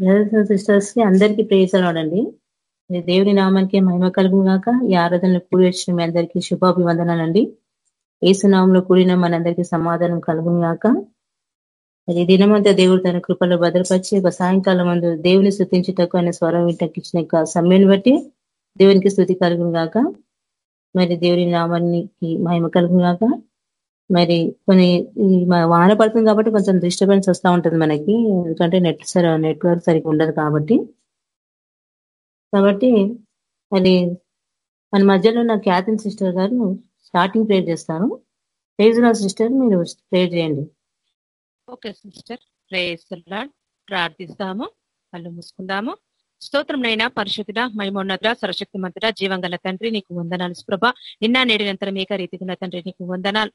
Brothers సిస్టర్స్కి అందరికీ ప్రేసలాడండి దేవుని నామానికి మహిమ కలుగు గాక. ఈ ఆరాధనలు కూడి వచ్చిన మీ అందరికీ శుభాభివందనాలండి ఏసునామంలో కూడిన మనందరికీ సమాధానం కలుగును గాక. అది దినమంతా దేవుడు తన కృపలో భద్రపరిచి ఒక సాయంకాలం ముందు దేవుని స్థుతించుటకు ఆయన స్వరం వింటకిచ్చిన సమయాన్ని బట్టి దేవునికి స్థుతి కలుగును గాక. మరి దేవుని నామానికి మహిమ కలుగును గాక. మరి కొన్ని వాన పడుతుంది కాబట్టి కొంచెం డిస్టర్బెన్స్ వస్తూ ఉంటుంది మనకి. ఎందుకంటే నెట్ సరి నెట్వర్క్ సరిగ్గా ఉండదు కాబట్టి. కాబట్టి మరి మన మధ్యలో ఉన్న క్యాథిన్ సిస్టర్ గారు స్టార్టింగ్ ప్రేర్ చేస్తాను ప్రేజ్ సిస్టర్ మీరు ప్రేర్ చేయండి. Okay sister. ప్రేజ్ ప్రార్థిస్తాము. కళ్ళు మూసుకుందాము. స్తోత్రం నైనా పరిశుద్ధుడ మైమోన్నత సరశక్తి మంతుడ జీవంగల తండ్రి నీకు వందనాలు స్ప్రభ. నిన్న నేడినంతరం ఏక రీతిగా తండ్రి నీకు వందనాలు.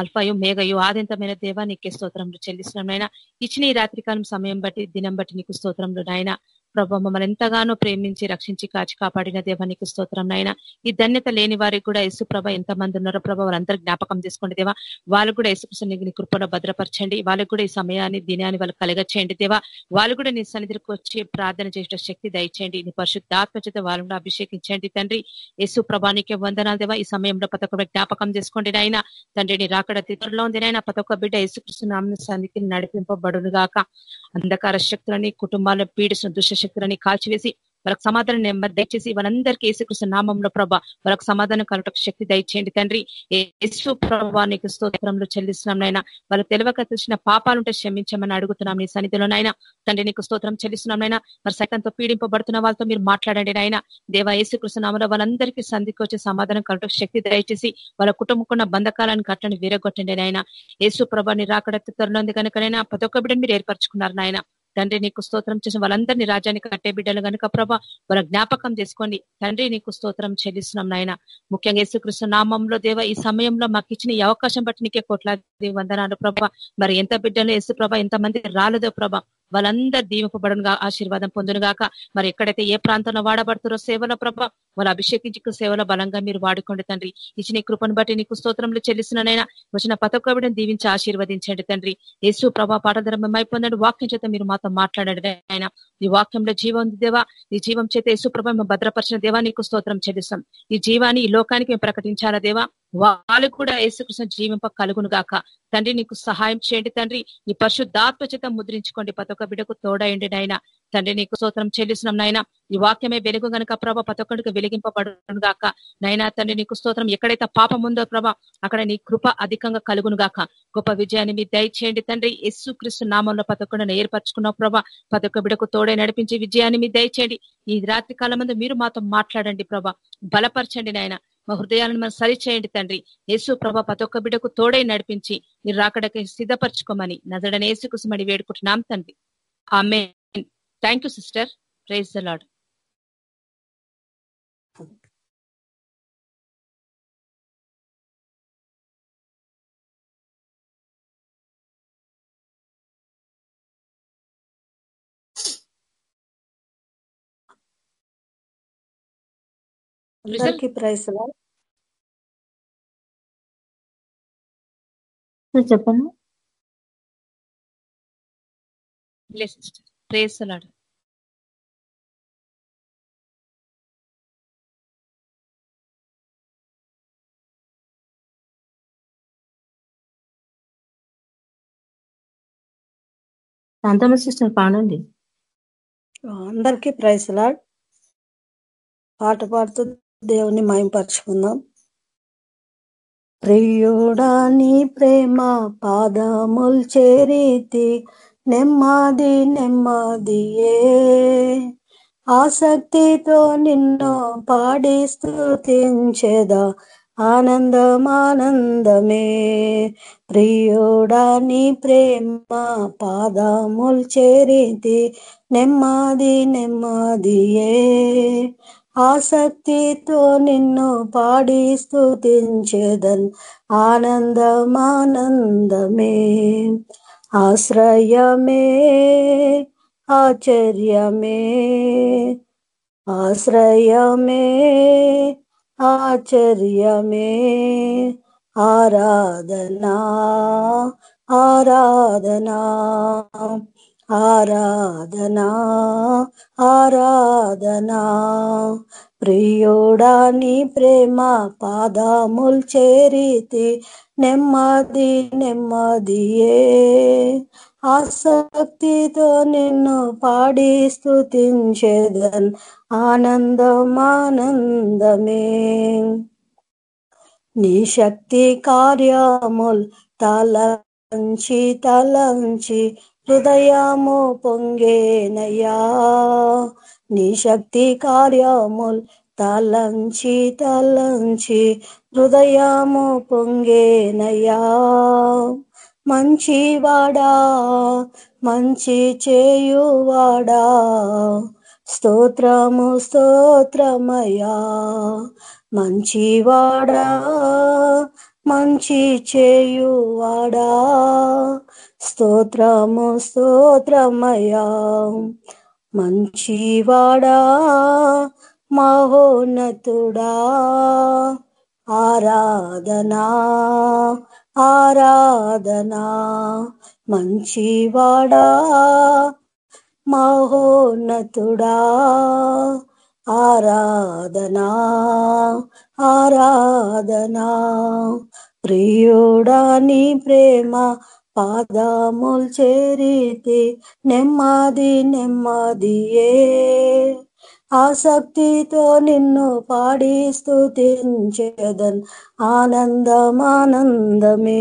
అల్ఫయు మేఘయు ఆదింతమైన దేవ నీకే స్తోత్రంలో చెల్లిస్తున్నాం ఇచ్చిన ఈ రాత్రికాలం సమయం బట్టి దినం బట్టి నీకు స్తోత్రంలో నాయన. ప్రభా మమ్మల్ని ఎంతగానో ప్రేమించి రక్షించి కాచి కాపాడిన దేవానికి స్తోత్రం నాయన. ఈ ధన్యత లేని వారికి కూడా యేసు ప్రభ ఎంతమంది ఉన్నారో ప్రభా వాళ్ళందరూ జ్ఞాపకం చేసుకోండి దేవా. వాళ్ళు కూడా యేసుకృష్ణ నీ కృపలో భద్రపరచండి. వాళ్ళకు కూడా ఈ సమయాన్ని దినాన్ని వాళ్ళు కలగచ్చేయండి దేవా. వాళ్ళు కూడా నీ సన్నిధికి వచ్చి ప్రార్థన చేసిన శక్తి దయచేయండి. నీ పరిశుద్ధాత్మ చేత వాళ్ళని అభిషేకించండి తండ్రి. యేసు ప్రభానికి వందనాలు దేవా. ఈ సమయంలో ప్రతి ఒక్క జ్ఞాపకం చేసుకోండి నాయన. తండ్రిని రాకడ తిరులో ఉంది నాయన. ప్రతి ఒక్క బిడ్డ యేసుకృష్ణ నామ సన్నిధికి నడిపింపబడును గాక అంధకార శక్తులని కుటుంబాలను పీడిస్తున్న దుష్ట శక్తులని కాల్చివేసి వాళ్ళకి సమాధానం నెంబర్ దయచేసి వాళ్ళందరికీ యేసుకృష్ణ నామంలో ప్రభ వాళ్ళకి సమాధానం కలటకు శక్తి దయచేయండి తండ్రి. యేసు ప్రభా నీకు స్తోత్రంలో చెల్లిస్తున్నాం నాయన. వాళ్ళు తెలివక తెలిసిన పాపాలుంటే క్షమించమని అడుగుతున్నాం నీ నాయన. తండ్రి నీకు స్తోత్రం చెల్లిస్తున్నాం నాయన. మరి సైతంతో పీడింపబడుతున్న వాళ్ళతో మీరు మాట్లాడండి నాయన. దేవ యేసుకృష్ణ నామంలో వాళ్ళందరికీ సంధికి వచ్చే సమాధానం కలటకు శక్తి దయచేసి వాళ్ళ కుటుంబకున్న బంధకాలను కట్టని వీరగొట్టండి నాయన. యేసు ప్రభాని రాకడ త్వరలో కనుకనైనా ప్రతి ఒక్క బిడ్డను మీరు ఏర్పరచుకున్నారు నాయన. తండ్రి నీకు స్తోత్రం చేసిన వాళ్ళందరినీ రాజ్యానికి కట్టే బిడ్డలు కనుక ప్రభా వాళ్ళ జ్ఞాపకం చేసుకోండి. తండ్రి నీకు స్తోత్రం చెల్లిస్తున్నాం నాయన. ముఖ్యంగా యేసుకృష్ణ నామంలో దేవ ఈ సమయంలో మాకు ఇచ్చిన ఈ అవకాశం బట్టి నీకే కోట్లాది వందనాలు ప్రభా. మరి ఎంత బిడ్డలు యేసు ఎంత ఎంతమంది రాలేదో ప్రభా వాళ్ళందరూ దీవింపబడునుగా ఆశీర్వాదం పొందునుగాక. మరి ఎక్కడైతే ఏ ప్రాంతంలో వాడబడుతురో సేవల ప్రభ వారు అభిషేకించి సేవలో బలంగా మీరు వాడుకోండి తండ్రి. ఇచ్చిన కృపను బట్టి నీకు స్తోత్రంలో చెల్లిస్తున్నానైనా వచ్చిన పతొక్కబిడని దీవించి ఆశీర్వదించండి తండ్రి. యేసు ప్రభా పాఠధర్మం అయిపోయిందండి వాక్యం చేత మీరు మాతో మాట్లాడండి ఆయన ఈ వాక్యంలో జీవం ఉంది దేవా. ఈ జీవం చేత యేసు ప్రభా మేము భద్రపరిచిన దేవా నీకు స్తోత్రం చెల్లిస్తాం. ఈ జీవాన్ని ఈ లోకానికి మేము ప్రకటించాలా దేవా? వాళ్ళు కూడా యేసుకృష్ణ జీవింప కలుగును గాక. తండ్రి నీకు సహాయం చేయండి తండ్రి. నీ పరిశుద్ధాత్మ చేత ముద్రించుకోండి. ప్రతి ఒక్క బిడ్డకు తోడయండి నాయన. తండ్రి నీకు స్తోత్రం చెల్లిస్తున్నాం నాయన. ఈ వాక్యమే వెలుగు గనుక ప్రభ ప్రతి ఒక్కడికి వెలిగింపబడును గాక. నైనా తండ్రి నీకు స్తోత్రం. ఎక్కడైతే పాపం ఉందో ప్రభ అక్కడ నీ కృప అధికంగా కలుగును గాక. గొప్ప విజయాన్ని మీ దయచేయండి తండ్రి. యస్సు క్రిస్తు నామంలో ప్రతి ఒక్కడిని ఏర్పరచుకున్న ప్రభ. ప్రతి ఒక్క బిడకు తోడే నడిపించి విజయాన్ని మీ దయచేయండి. ఈ రాత్రి కాలం ముందు మీరు మాతో మాట్లాడండి ప్రభ. బలపరచండి నాయన. మా హృదయాలను మనం సరిచేయండి తండ్రి. యేసు ప్రభ ప్రతి ఒక్క బిడకు తోడై నడిపించి మీరు రాకడకి సిద్ధపరచుకోమని నజడని యేసుకుసుమని వేడుకుంటున్నాం తండ్రి. ఆమె thank you sister. Praise the Lord అందరికీ ప్రైస్ చెప్పండి ప్రేస్ అలాడు శాంతమ్మ సిస్టర్ పాడండి అందరికీ ప్రైస్ లాడ్ పాట పాడుతూ దేవుని మయంపరుచుకుందాం ప్రియుడా నీ ప్రేమ పాదముల్ చేరీతి నెమ్మది నెమ్మదియే. ఆసక్తితో నిన్ను పాడి స్థుతించేదా ఆనందమానందమే. ప్రియుడా నీ ప్రేమ పాదముల్ చేరితి నెమ్మది నెమ్మదియే. ఆసక్తితో నిన్ను పాడి స్థుతించేదన్ ఆనందమానందమే. ఆశ్రయమే ఆచర్యమే ఆశ్రయమే ఆచర్యమే ఆరాధనా ఆరాధనా. ఆరాధనా ఆరాధనా. ప్రియోడాని ప్రేమ పాదముల్ చేరితి నెమ్మది నెమ్మదియే. ఆసక్తితో నిన్ను పాడి స్థుతించేదన్ ఆనందం ఆనందమే నీ శక్తి కార్యముల్ తలంచి తలంచి హృదయము పొంగేనయ్యా. నీ శక్తి కార్యముల్ తలంచి తలంచి హృదయము పొంగేనయ్యా. మంచివాడా మంచి చేయువాడా. స్తోత్రము స్తోత్రమయ్యా. మంచివాడా మంచి చేయువాడా. స్తోత్రము స్తోత్రమయా మంచివాడా మహోన్నతుడా. ఆరాధనా ఆరాధనా. మంచివాడా మహోన్నతుడా. ఆరాధనా ఆరాధనా. ప్రియుడా నీ ప్రేమ పాదముల్ చేరితి నెమ్మది నెమ్మదియే. ఆసక్తితో నిన్ను పాడి స్థుతించేదన్ ఆనందమానందమే.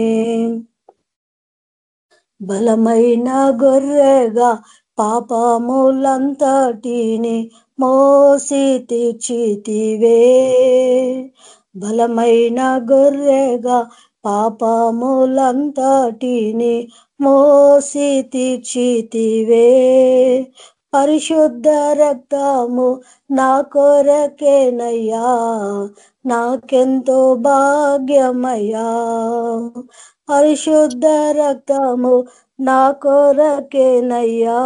బలమైన గొర్రెగా పాపములంతటిని మోసి తీర్చితివే. బలమైన గొర్రెగా పాపములంతటిని మోసి తీర్చితివే. పరిశుద్ధ రక్తము నా కొరకేనయ్యా నాకెంతో భాగ్యమయ్యా. పరిశుద్ధ రక్తము నా కొరకేనయ్యా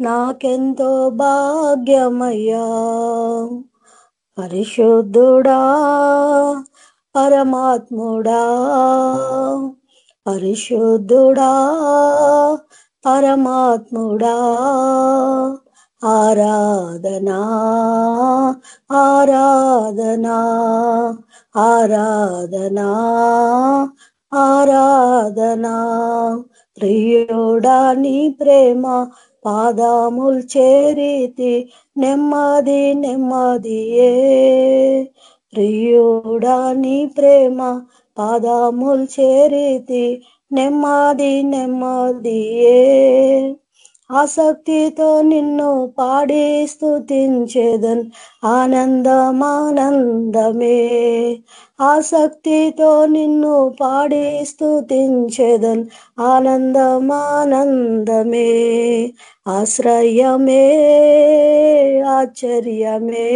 నాకెంతో భాగ్యమయ్యా. పరిశుద్ధుడా పరమాత్ముడా పరిశుద్ధుడా పరమాత్ముడా ఆరాధనా ఆరాధనా ఆరాధనా ఆరాధనా. ప్రియుడా నీ ప్రేమ పాదముల్ చేరితి నెమ్మది నెమ్మదియే. ప్రియుడా నీ ప్రేమ పాదముల్ చేరితి నెమ్మది నెమ్మదియే. ఆసక్తితో నిన్ను పాడి స్థుతించేదన్ ఆనందమానందమే. ఆసక్తితో నిన్ను పాడి స్థుతించేదన్ ఆనందమానందమే. ఆశ్రయమే ఆశ్చర్యమే.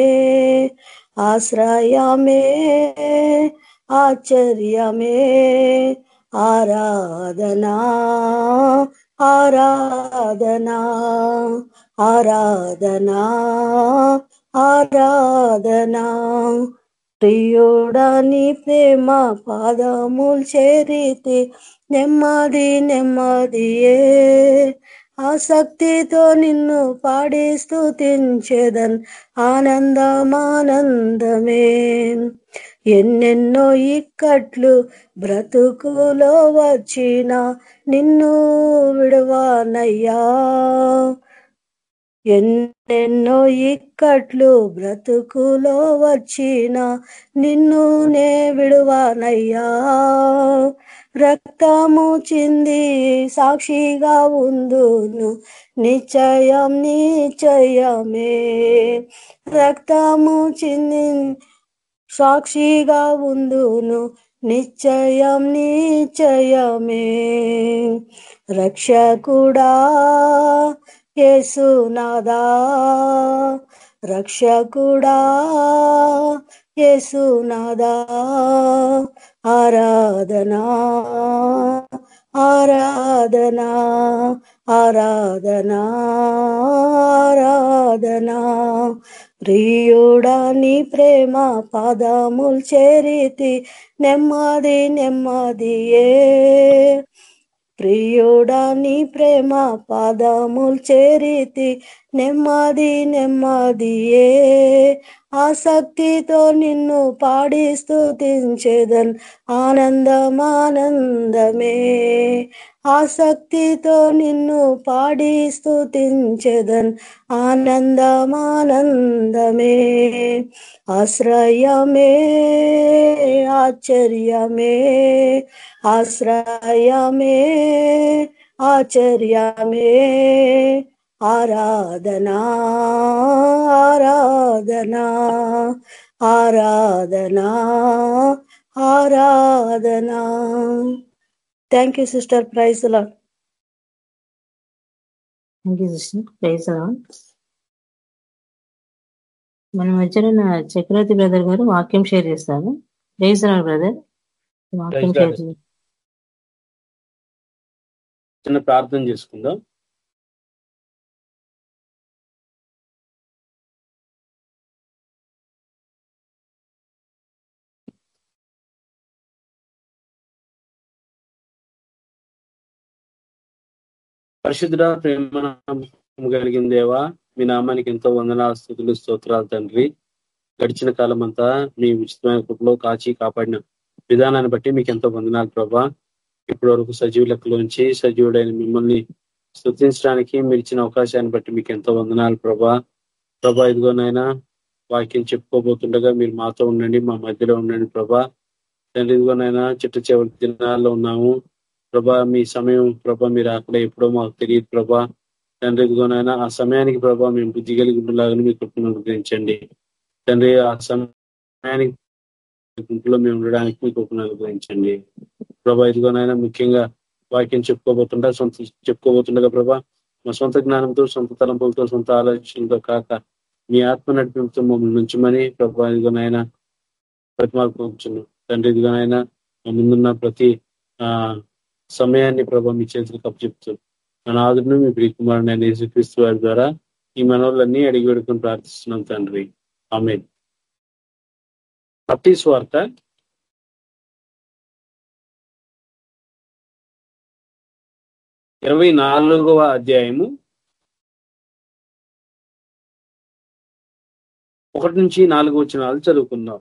ఆశ్రయమే ఆశ్చర్యమే ఆరాధనా ఆరాధనా ఆరాధనా ఆరాధనా. ప్రియుడని ప్రేమ పాదములు చేరితి నెమ్మది నెమ్మదియే ఆసక్తితో నిన్ను పాడి స్థుతించేదన్ ఆనందమానందమే. ఎన్నెన్నో ఇక్కట్లు బ్రతుకులో వచ్చిన నిన్ను విడవానయ్యా. ఎన్నెన్నో ఇక్కట్లు బ్రతుకులో వచ్చిన నిన్ను నే విడువానయ్యా. రక్తము చింది సాక్షిగా ఉందును. నిశ్చయం నిశ్చయమే. రక్తము చింది సాక్షిగా ఉందును. నిశ్చయం నిశ్చయమే. రక్షకుడా యేసునాదా రక్షకుడా యేసునాదా ఆరాధనా ఆరాధనా ఆరాధనా ఆరాధనా. ప్రియుడాని ప్రేమ పాదముల్ చేరితి నెమ్మది నెమ్మదియే. ప్రియుడాని ప్రేమ పాదముల్ చేరితి నెమ్మది నెమ్మదియే ఆసక్తితో నిన్ను పాడి స్థుతించేదన్ ఆనందమానందమే. ఆసక్తితో నిన్ను పాడి స్థుతించేదన్ ఆనందమానందమే. ఆశ్రయమే ఆశ్చర్యమే ఆశ్రయమే ఆశ్చర్యమే. ఆరాధనా ఆరాధనా ఆరాధనా ఆరాధనా. థ్యాంక్ యూ సిస్టర్ ప్రైజ్ లా థ్యాంక్ యూ సిస్టర్ ప్రైజ్ మన మధ్యలో చక్రవర్తి బ్రదర్ గారు వాక్యం షేర్ చేస్తారు. ప్రైజ్ బ్రదర్ వాక్యం షేర్. చిన్న ప్రార్థన చేసుకుందాం. పరిశుద్ధ ప్రేమ కలిగిన దేవా మీ నామానికి ఎంతో వందనాల స్థుతులు స్తోత్రాలు తండ్రి. గడిచిన కాలం అంతా మీ ఉచితమైన కృపలో కాచి కాపాడిన విధానాన్ని బట్టి మీకు ఎంతో వందనాలు ప్రభా. ఇప్పటి వరకు సజీవ లెక్కలోంచి సజీవుడైన మిమ్మల్ని స్థుతించడానికి మీరు ఇచ్చిన అవకాశాన్ని బట్టి మీకు ఎంతో వందనాలు ప్రభా. ప్రభా ఇదిగోనైనా వాక్యం చెప్పుకోబోతుండగా మీరు మాతో ఉండండి మా మధ్యలో ఉండండి ప్రభా. తండ్రి ఇదిగోనైనా చిట్ట చివరి దినాల్లో ఉన్నాము. ప్రభా మీ సమయం ప్రభా మీరు అక్కడ ఎప్పుడో మాకు తెలియదు ప్రభా. తండ్రి ఆ సమయానికి ప్రభా మేము బుద్ధి కలిగి ఉండేలాగా మీ కృపను అనుగ్రహించండి. తండ్రి ఆ సమయానికి గుంపులో మేము ఉండడానికి మీ కృపను అనుగ్రహించండి. ప్రభా ఇదిగోనైనా ముఖ్యంగా వాక్యం చెప్పుకోబోతుండగా సొంత చెప్పుకోబోతుండగా ప్రభా మా సొంత జ్ఞానంతో సొంత తలంపులతో సొంత ఆలోచనలతో కాక మీ ఆత్మ నడిపింపుతో మమ్మల్ని నుంచమని ప్రభా ఇదిగోనైనా ప్రతిమార్పుతున్నాం తండ్రి ఇదిగోనైనా ముందున్న ప్రతి ఆ సమయాన్ని ప్రభా మీ చేతులకు అప్పచెప్తూ మన ఆదును మీ ప్రియకుమారుని అయిన యేసుక్రీస్తు వారి ద్వారా ఈ మనవులన్నీ అడిగి వేడుకొని ప్రార్థిస్తున్నాం తండ్రి. ఆమె ప్రతి స్వార్త ఇరవై నాలుగవ అధ్యాయము. ఒకటి నుంచి నాలుగు వాళ్ళు చదువుకుందాం.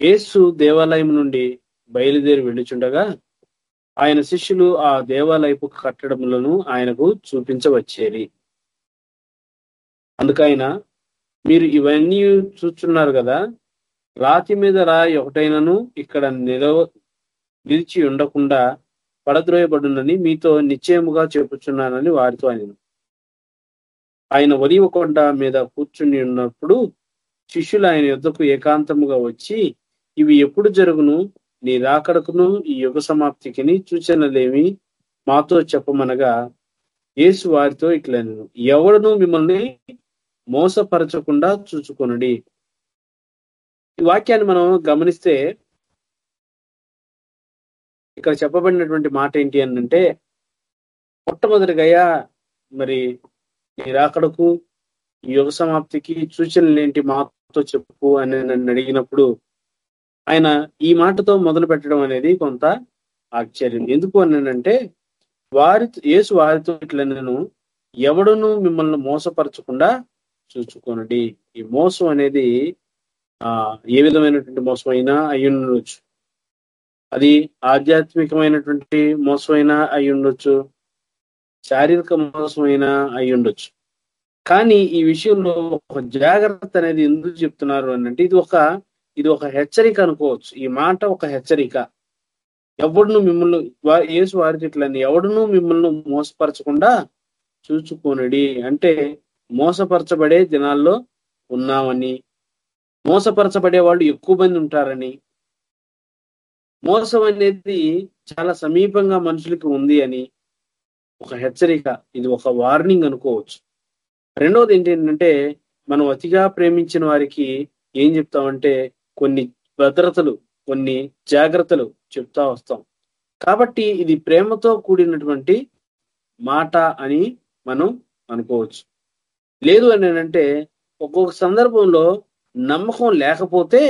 యేసు దేవాలయం నుండి బయలుదేరి వెళ్ళుచుండగా ఆయన శిష్యులు ఆ దేవాలయపు కట్టడములను ఆయనకు చూపించవచ్చేది అందుకైన మీరు ఇవన్నీ చూస్తున్నారు కదా రాతి మీద రాయి ఒకటైనను ఇక్కడ నిలవ నిలిచి ఉండకుండా పడద్రోయబడునని మీతో నిశ్చయముగా చెప్పుచున్నానని వారితో ఆయన ఆయన ఒలివ కొండ మీద కూర్చుని ఉన్నప్పుడు శిష్యులు ఆయన యుద్ధకు ఏకాంతముగా వచ్చి ఇవి ఎప్పుడు జరుగును? నీ రాకడకును ఈ యుగ సమాప్తికిని సూచనలేమి. మాతో చెప్పమనగా యేసు వారితో ఇట్లా ఎవడను మిమ్మల్ని మోసపరచకుండా చూచుకొనుడి. ఈ వాక్యాన్ని మనం గమనిస్తే ఇక్కడ చెప్పబడినటువంటి మాట ఏంటి అని అంటే మొట్టమొదటిగా మరి నీ రాకడకు ఈ యుగ సమాప్తికి సూచనలు ఏంటి మాతో చెప్పు అని నన్ను అడిగినప్పుడు ఆయన ఈ మాటతో మొదలు పెట్టడం అనేది కొంత ఆశ్చర్యం. ఎందుకు అన్నానంటే వారి యేసు వారితో ఇట్లా నేను ఎవడును మిమ్మల్ని మోసపరచకుండా చూచుకోనండి. ఈ మోసం అనేది ఆ ఏ విధమైనటువంటి మోసం అయినా అయ్యుండొచ్చు. అది ఆధ్యాత్మికమైనటువంటి మోసమైనా అయి ఉండొచ్చు శారీరక మోసమైనా అయి ఉండొచ్చు కానీ ఈ విషయంలో ఒక జాగ్రత్త అనేది ఎందుకు చెప్తున్నారు అనంటే ఇది ఒక ఇది ఒక హెచ్చరిక అనుకోవచ్చు. ఈ మాట ఒక హెచ్చరిక. ఎవడును మిమ్మల్ని యేసు వారి చెట్లని ఎవడును మిమ్మల్ని మోసపరచకుండా చూచుకోనడి. అంటే మోసపరచబడే దినాల్లో ఉన్నామని మోసపరచబడే వాళ్ళు ఎక్కువ మంది ఉంటారని మోసం అనేది చాలా సమీపంగా మనుషులకి ఉంది అని ఒక హెచ్చరిక. ఇది ఒక వార్నింగ్ అనుకోవచ్చు. రెండవది ఏంటంటే మనం అతిగా ప్రేమించిన వారికి ఏం చెప్తామంటే కొన్ని భద్రతలు కొన్ని జాగ్రత్తలు చెప్తా వస్తాం. కాబట్టి ఇది ప్రేమతో కూడినటువంటి మాట అని మనం అనుకోవచ్చు. లేదు అని అంటే ఒక్కొక్క సందర్భంలో నమ్మకం లేకపోతే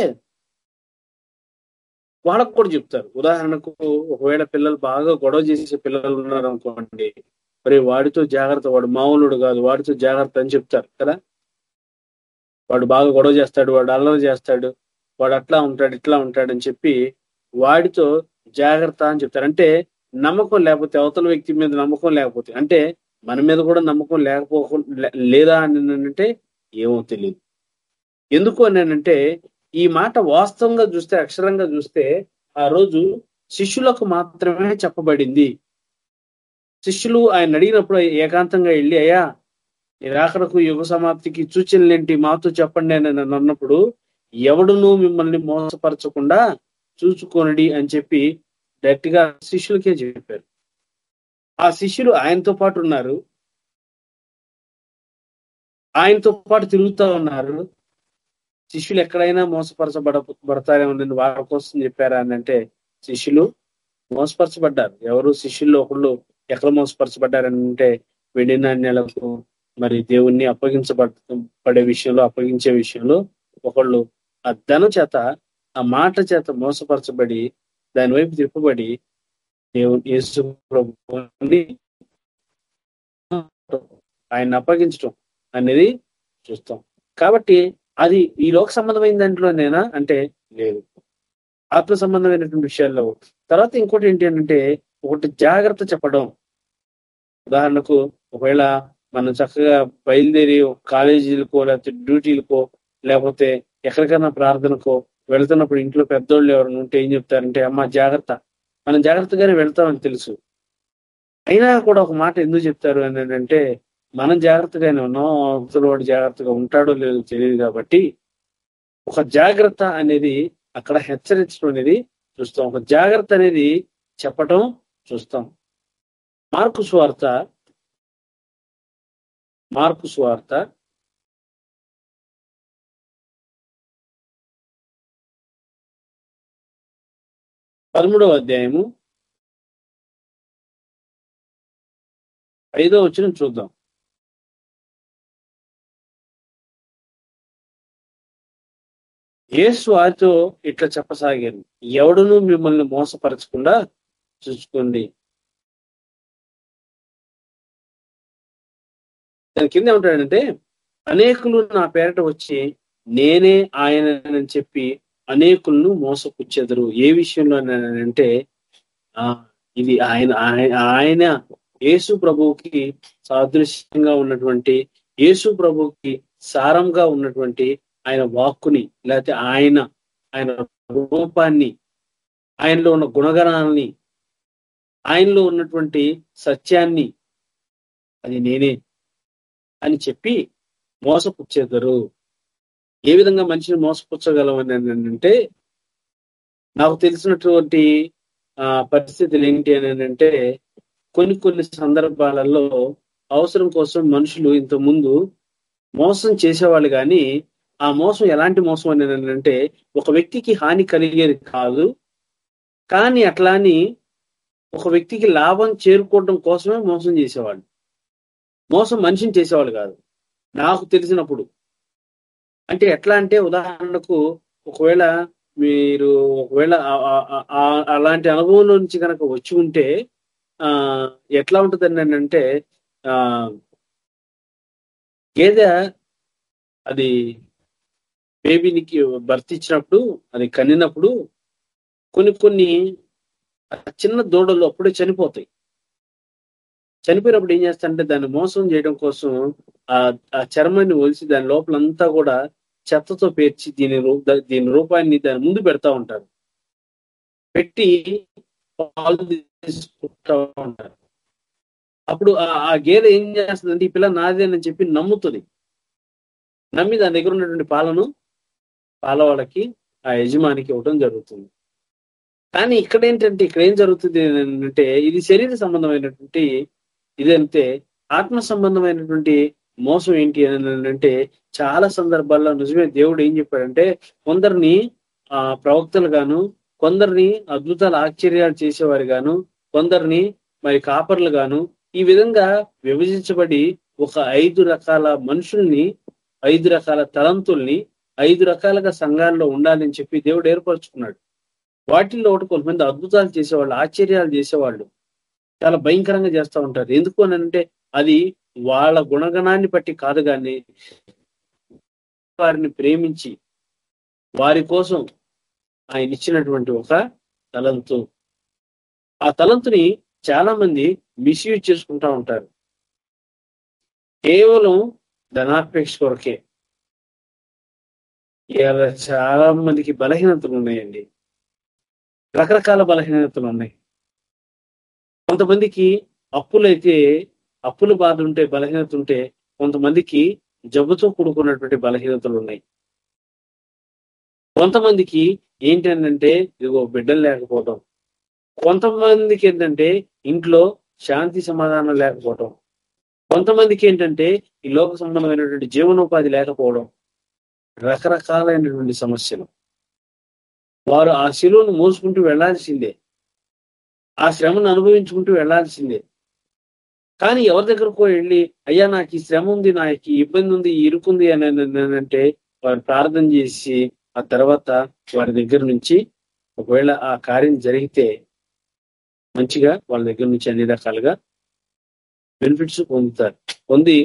వాళ్ళకు కూడా చెప్తారు. ఉదాహరణకు ఒకవేళ పిల్లలు బాగా గొడవ చేసే పిల్లలు ఉన్నారు అనుకోండి మరి వాడితో జాగ్రత్త వాడు మామూలుడు కాదు వాడితో జాగ్రత్త అని చెప్తారు కదా. వాడు బాగా గొడవ చేస్తాడు వాడు అల్లరి చేస్తాడు వాడు అట్లా ఉంటాడు ఇట్లా ఉంటాడు అని చెప్పి వాడితో జాగ్రత్త అని చెప్తారు. అంటే నమ్మకం లేకపోతే అవతల వ్యక్తి మీద నమ్మకం లేకపోతే అంటే మన మీద కూడా నమ్మకం లేకపోకుండా లేదా అని అంటే ఏమో తెలియదు ఎందుకు అని అంటే ఈ మాట వాస్తవంగా చూస్తే అక్షరంగా చూస్తే ఆ రోజు శిష్యులకు మాత్రమే చెప్పబడింది. శిష్యులు ఆయన అడిగినప్పుడు ఏకాంతంగా వెళ్ళి అయ్యా రాకడకు యుగ సమాప్తికి సూచనలేంటి? మాతో చెప్పండి అని నన్ను అన్నప్పుడు ఎవడును మిమ్మల్ని మోసపరచకుండా చూసుకోనడి అని చెప్పి డైరెక్ట్గా శిష్యులకే చెప్పారు. ఆ శిష్యులు ఆయనతో పాటు ఉన్నారు. ఆయనతో పాటు తిరుగుతూ ఉన్నారు. శిష్యులు ఎక్కడైనా మోసపరచబడ వారి వాళ్ళ కోసం చెప్పారా అంటే శిష్యులు మోసపరచబడ్డారు. ఎవరు శిష్యుల్లో ఒకళ్ళు ఎక్కడ మోసపరచబడ్డారంటే వెండి నాణ్యాలకు మరి దేవుణ్ణి అప్పగించబడ పడే విషయంలో అప్పగించే విషయంలో ఒకళ్ళు ఆ ధన చేత ఆ మాట చేత మోసపరచబడి దాని వైపు తిప్పబడి దేవుని యేసు ప్రభుని ఆయన అనేది చూస్తాం. కాబట్టి అది ఈ లోక సంబంధమైన దాంట్లోనేనా అంటే లేదు. ఆత్మ సంబంధమైనటువంటి విషయాల్లో. తర్వాత ఇంకోటి ఏంటి అంటే ఒకటి జాగ్రత్త చెప్పడం. ఉదాహరణకు ఒకవేళ మనం చక్కగా బయలుదేరి కాలేజీలకో లేకపోతే డ్యూటీలకో లేకపోతే ఎక్కడికైనా ప్రార్థనకో వెళ్తున్నప్పుడు ఇంట్లో పెద్దోళ్ళు ఎవరైనా ఉంటే ఏం చెప్తారంటే అమ్మ జాగ్రత్త. మనం జాగ్రత్తగానే వెళ్తామని తెలుసు. అయినా కూడా ఒక మాట ఎందుకు చెప్తారు అని అంటే మనం జాగ్రత్తగానే ఉన్నాం అవతల వాడు జాగ్రత్తగా ఉంటాడో లేదో తెలియదు కాబట్టి ఒక జాగ్రత్త అనేది అక్కడ హెచ్చరించడం అనేది చూస్తాం. ఒక జాగ్రత్త అనేది చెప్పటం చూస్తాం. మార్కు స్వార్త మార్కు స్వార్త పదమూడవ అధ్యాయము ఐదో వచ్చిన చూద్దాం. యేసు వారితో ఇట్లా చెప్పసాగారు ఎవడును మిమ్మల్ని మోసపరచకుండా చూసుకోండి. దాని కింద ఏమంటాడంటే అనేకులు నా పేరట వచ్చి నేనే ఆయన చెప్పి అనేకులను మోసపుచ్చెదరు. ఏ విషయంలో అంటే ఆ ఇది ఆయన ఆయన యేసు ప్రభువుకి సాదృశ్యంగా ఉన్నటువంటి యేసు ప్రభువుకి సారంగా ఉన్నటువంటి ఆయన వాక్కుని లేకపోతే ఆయన ఆయన రూపాన్ని ఆయనలో ఉన్న గుణగణాలని ఆయనలో ఉన్నటువంటి సత్యాన్ని అది నేనే అని చెప్పి మోసపుచ్చేద్దరు ఏ విధంగా మనిషిని మోసపుచ్చగలమని అంటే నాకు తెలిసినటువంటి ఆ పరిస్థితులు ఏంటి అని అంటే కొన్ని కొన్ని సందర్భాలలో అవసరం కోసం మనుషులు ఇంతకుముందు మోసం చేసేవాళ్ళు కానీ ఆ మోసం ఎలాంటి మోసం అని అంటే ఒక వ్యక్తికి హాని కలిగేది కాదు. కానీ అట్లాని ఒక వ్యక్తికి లాభం చేరుకోవడం కోసమే మోసం చేసేవాళ్ళు. మోసం మనిషిని చేసేవాళ్ళు కాదు. నాకు తెలిసినప్పుడు. అంటే ఎట్లా అంటే ఉదాహరణకు ఒకవేళ మీరు ఒకవేళ అలాంటి అనుభవం నుంచి కనుక వచ్చి ఉంటే ఆ ఎట్లా ఉంటుందని అంటే ఆ గేదె అది బేబీనికి భర్త ఇచ్చినప్పుడు అది కన్నినప్పుడు కొన్ని కొన్ని చిన్న దూడలు అప్పుడే చనిపోతాయి. చనిపోయినప్పుడు ఏం చేస్తారంటే దాన్ని మోసం చేయడం కోసం ఆ ఆ చర్మాన్ని ఒలిసి దాని లోపలంతా కూడా చెత్తతో పేర్చి దీని దీని రూపాన్ని దాని ముందు పెడతా ఉంటారు. పెట్టి పాలు తీసుకుంటా ఉంటారు. అప్పుడు ఆ గేదె ఏం చేస్తుందంటే ఈ పిల్ల నాదేనని చెప్పి నమ్ముతుంది. నమ్మి దాని దగ్గర ఉన్నటువంటి పాలను పాలవాళ్ళకి ఆ యజమానికి ఇవ్వడం జరుగుతుంది. కానీ ఇక్కడ ఏంటంటే ఇక్కడ ఏం జరుగుతుంది అంటే ఇది శరీర సంబంధమైనటువంటి ఇదంతే ఆత్మ సంబంధమైనటువంటి మోసం ఏంటి అని అంటే చాలా సందర్భాల్లో నిజమే దేవుడు ఏం చెప్పాడంటే కొందరిని ఆ ప్రవక్తలు గాను కొందరిని అద్భుతాలు ఆశ్చర్యాలు చేసేవారు గాను కొందరిని మరి కాపర్లు గాను ఈ విధంగా విభజించబడి ఒక ఐదు రకాల మనుషుల్ని ఐదు రకాల తలంతుల్ని ఐదు రకాలుగా సంఘాల్లో ఉండాలని చెప్పి దేవుడు ఏర్పరచుకున్నాడు. వాటిల్లో ఒకటి కొంతమంది అద్భుతాలు చేసేవాళ్ళు ఆశ్చర్యాలు చేసేవాళ్ళు. చాలా భయంకరంగా చేస్తూ ఉంటారు. ఎందుకు అని అంటే అది వాళ్ళ గుణగణాన్ని బట్టి కాదు కానీ వారిని ప్రేమించి వారి కోసం ఆయన ఇచ్చినటువంటి ఒక తలంతు. ఆ తలంతుని చాలా మంది మిస్యూజ్ చేసుకుంటా ఉంటారు. కేవలం ధనాపేక్ష కొరకే. ఇలా చాలా మందికి బలహీనతలు ఉన్నాయండి. రకరకాల బలహీనతలు ఉన్నాయి. కొంతమందికి అప్పులైతే అప్పుల బాధ ఉంటే బలహీనత ఉంటే కొంతమందికి జబ్బుతో కూడుకున్నటువంటి బలహీనతలు ఉన్నాయి. కొంతమందికి ఏంటంటే ఇదిగో బిడ్డలు లేకపోవడం కొంతమందికి ఏంటంటే ఇంట్లో శాంతి సమాధానం లేకపోవటం. కొంతమందికి ఏంటంటే ఈ లోక సంబంధమైనటువంటి జీవనోపాధి లేకపోవడం. రకరకాలైనటువంటి సమస్యలు. వారు ఆ శిలువను మోసుకుంటూ వెళ్ళాల్సిందే. ఆ శ్రమను అనుభవించుకుంటూ వెళ్ళాల్సిందే. కానీ ఎవరి దగ్గరకు వెళ్ళి అయ్యా నాకు ఈ శ్రమ ఉంది నాకు ఇబ్బంది ఉంది ఇరుకుంది అని అంటే వారు ప్రార్థన చేసి ఆ తర్వాత వారి దగ్గర నుంచి ఒకవేళ ఆ కార్యం జరిగితే మంచిగా వాళ్ళ దగ్గర నుంచి అన్ని రకాలుగా బెనిఫిట్స్ పొందుతారు. పొంది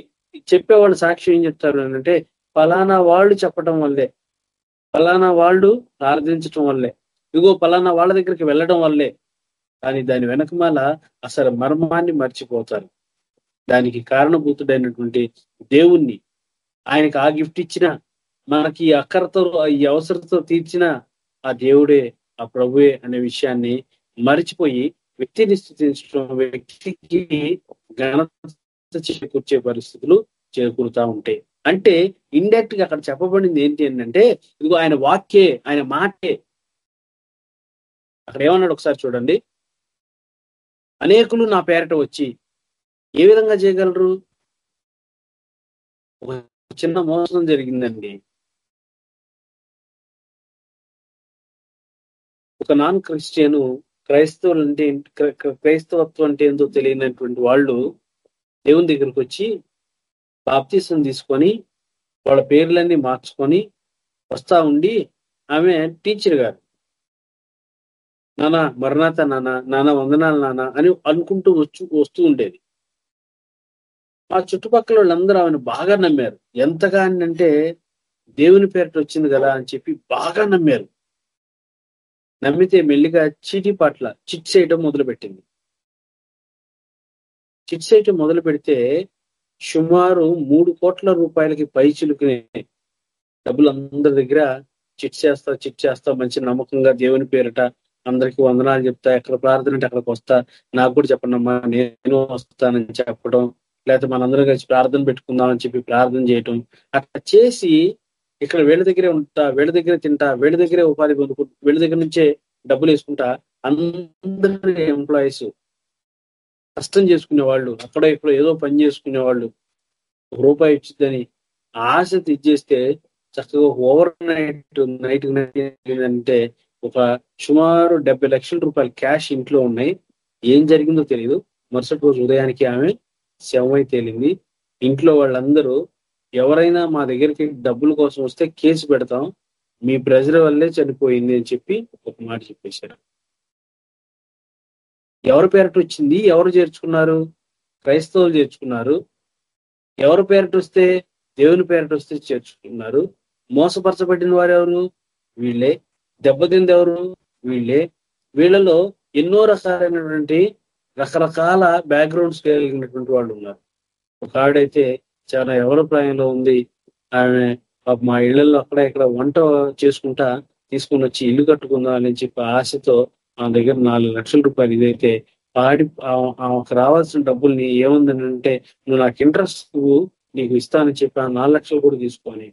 చెప్పేవాళ్ళు సాక్ష్యం ఏం చెప్తారు అంటే ఫలానా వాళ్ళు చెప్పడం వల్లే. ఫలానా వాళ్ళు ప్రార్థించటం వల్లే. ఇగో ఫలానా వాళ్ళ దగ్గరికి వెళ్ళడం వల్లే. కానీ దాని వెనకమాల అసలు మర్మాన్ని మర్చిపోతారు. దానికి కారణభూతుడైనటువంటి దేవుణ్ణి ఆయనకి ఆ గిఫ్ట్ ఇచ్చిన మనకి అక్కరతో ఈ అవసరంతో తీర్చిన ఆ దేవుడే ఆ ప్రభువే అనే విషయాన్ని మరిచిపోయి వ్యక్తిని స్థుతించడం వ్యక్తికి ఘనత చేకూర్చే పరిస్థితులు చేకూరుతా ఉంటాయి. అంటే ఇండైరెక్ట్గా అక్కడ చెప్పబడింది ఏంటి అంటే ఇదిగో ఆయన వాక్యే ఆయన మాటే. అక్కడ ఏమన్నాడు ఒకసారి చూడండి. అనేకులు నా పేరట వచ్చి ఏ విధంగా చేయగలరు? ఒక చిన్న మోసం జరిగిందండి. ఒక నాన్ క్రిస్టియన్ క్రైస్తవులు అంటే క్రైస్తవత్వం అంటే ఏందో తెలియనటువంటి వాళ్ళు దేవుని దగ్గరికి వచ్చి బాప్తీసం తీసుకొని వాళ్ళ పేర్లన్నీ మార్చుకొని వస్తా ఉండి ఆమె టీచర్ గారు నానా మరణాత నాన్న నాన్న వందనాలు నాన్న అని అనుకుంటూ వచ్చు వస్తూ ఉండేది. మా చుట్టుపక్కల వాళ్ళందరూ ఆమెను బాగా నమ్మారు. ఎంతగా అంటే దేవుని పేరిట వచ్చింది కదా అని చెప్పి బాగా నమ్మారు. నమ్మితే మెల్లిగా చీటీ పట్ల చిట్ చేయటం మొదలు పెట్టింది చిట్ చేయటం మొదలు పెడితే సుమారు మూడు కోట్ల రూపాయలకి పై చిలుకునే డబ్బులు అందరి దగ్గర చిట్ చేస్తా చిట్ చేస్తా మంచి నమ్మకంగా దేవుని పేరిట అందరికి వందనాలు చెప్తా ఎక్కడ ప్రార్థన అంటే అక్కడికి వస్తా నాకు కూడా చెప్పండమ్మా నేను వస్తానని చెప్పడం లేకపోతే మనందరం కలిసి ప్రార్థన పెట్టుకుందామని చెప్పి ప్రార్థన చేయటం అట్లా చేసి ఇక్కడ వీళ్ళ దగ్గరే ఉంటా వీళ్ళ దగ్గరే తింటా వీళ్ళ దగ్గరే ఉపాధి పొందుకుంటా వీళ్ళ దగ్గర నుంచే డబ్బులు వేసుకుంటా అందరి ఎంప్లాయీస్ కష్టం చేసుకునే వాళ్ళు అక్కడ ఇక్కడ ఏదో పని చేసుకునే వాళ్ళు రూపాయి ఇచ్చిద్దని ఆశ తెచ్చేస్తే చక్కగా ఓవర్ నైట్ నైట్ అంటే ఒక సుమారు డెబ్బై లక్షల రూపాయలు క్యాష్ ఇంట్లో ఉన్నాయి. ఏం జరిగిందో తెలియదు మరుసటి రోజు ఉదయానికి ఆమె శవమై తేలింది ఇంట్లో వాళ్ళందరూ ఎవరైనా మా దగ్గరికి డబ్బుల కోసం వస్తే కేసు పెడతాం మీ ప్రెజర్ వల్లే చనిపోయింది అని చెప్పి ఒక మాట చెప్పేశారు. ఎవరి పేరట వచ్చింది? ఎవరు చేర్చుకున్నారు? క్రైస్తవులు చేర్చుకున్నారు. ఎవరి పేరట వస్తే? దేవుని పేరట వస్తే చేర్చుకున్నారు. మోసపరచబడిన వారు ఎవరు? వీళ్ళే. దెబ్బతింది ఎవరు? వీళ్ళే. వీళ్ళలో ఎన్నో రకాలైనటువంటి రకరకాల బ్యాక్గ్రౌండ్స్ కలిగినటువంటి వాళ్ళు ఉన్నారు. ఒక ఆవిడైతే చాలా ఎవరి ప్రాయంలో ఉంది. ఆమె మా ఇళ్ళలో అక్కడ ఇక్కడ వంట చేసుకుంటా తీసుకుని వచ్చి ఇల్లు కట్టుకుందాం అని చెప్పి ఆశతో మా దగ్గర నాలుగు లక్షల రూపాయలు ఇదైతే పాడి ఆమెకు రావాల్సిన డబ్బుల్ని ఏముందని అంటే నువ్వు నాకు ఇంట్రెస్ట్ నీకు ఇస్తానని చెప్పి ఆ నాలుగు లక్షలు కూడా తీసుకొని.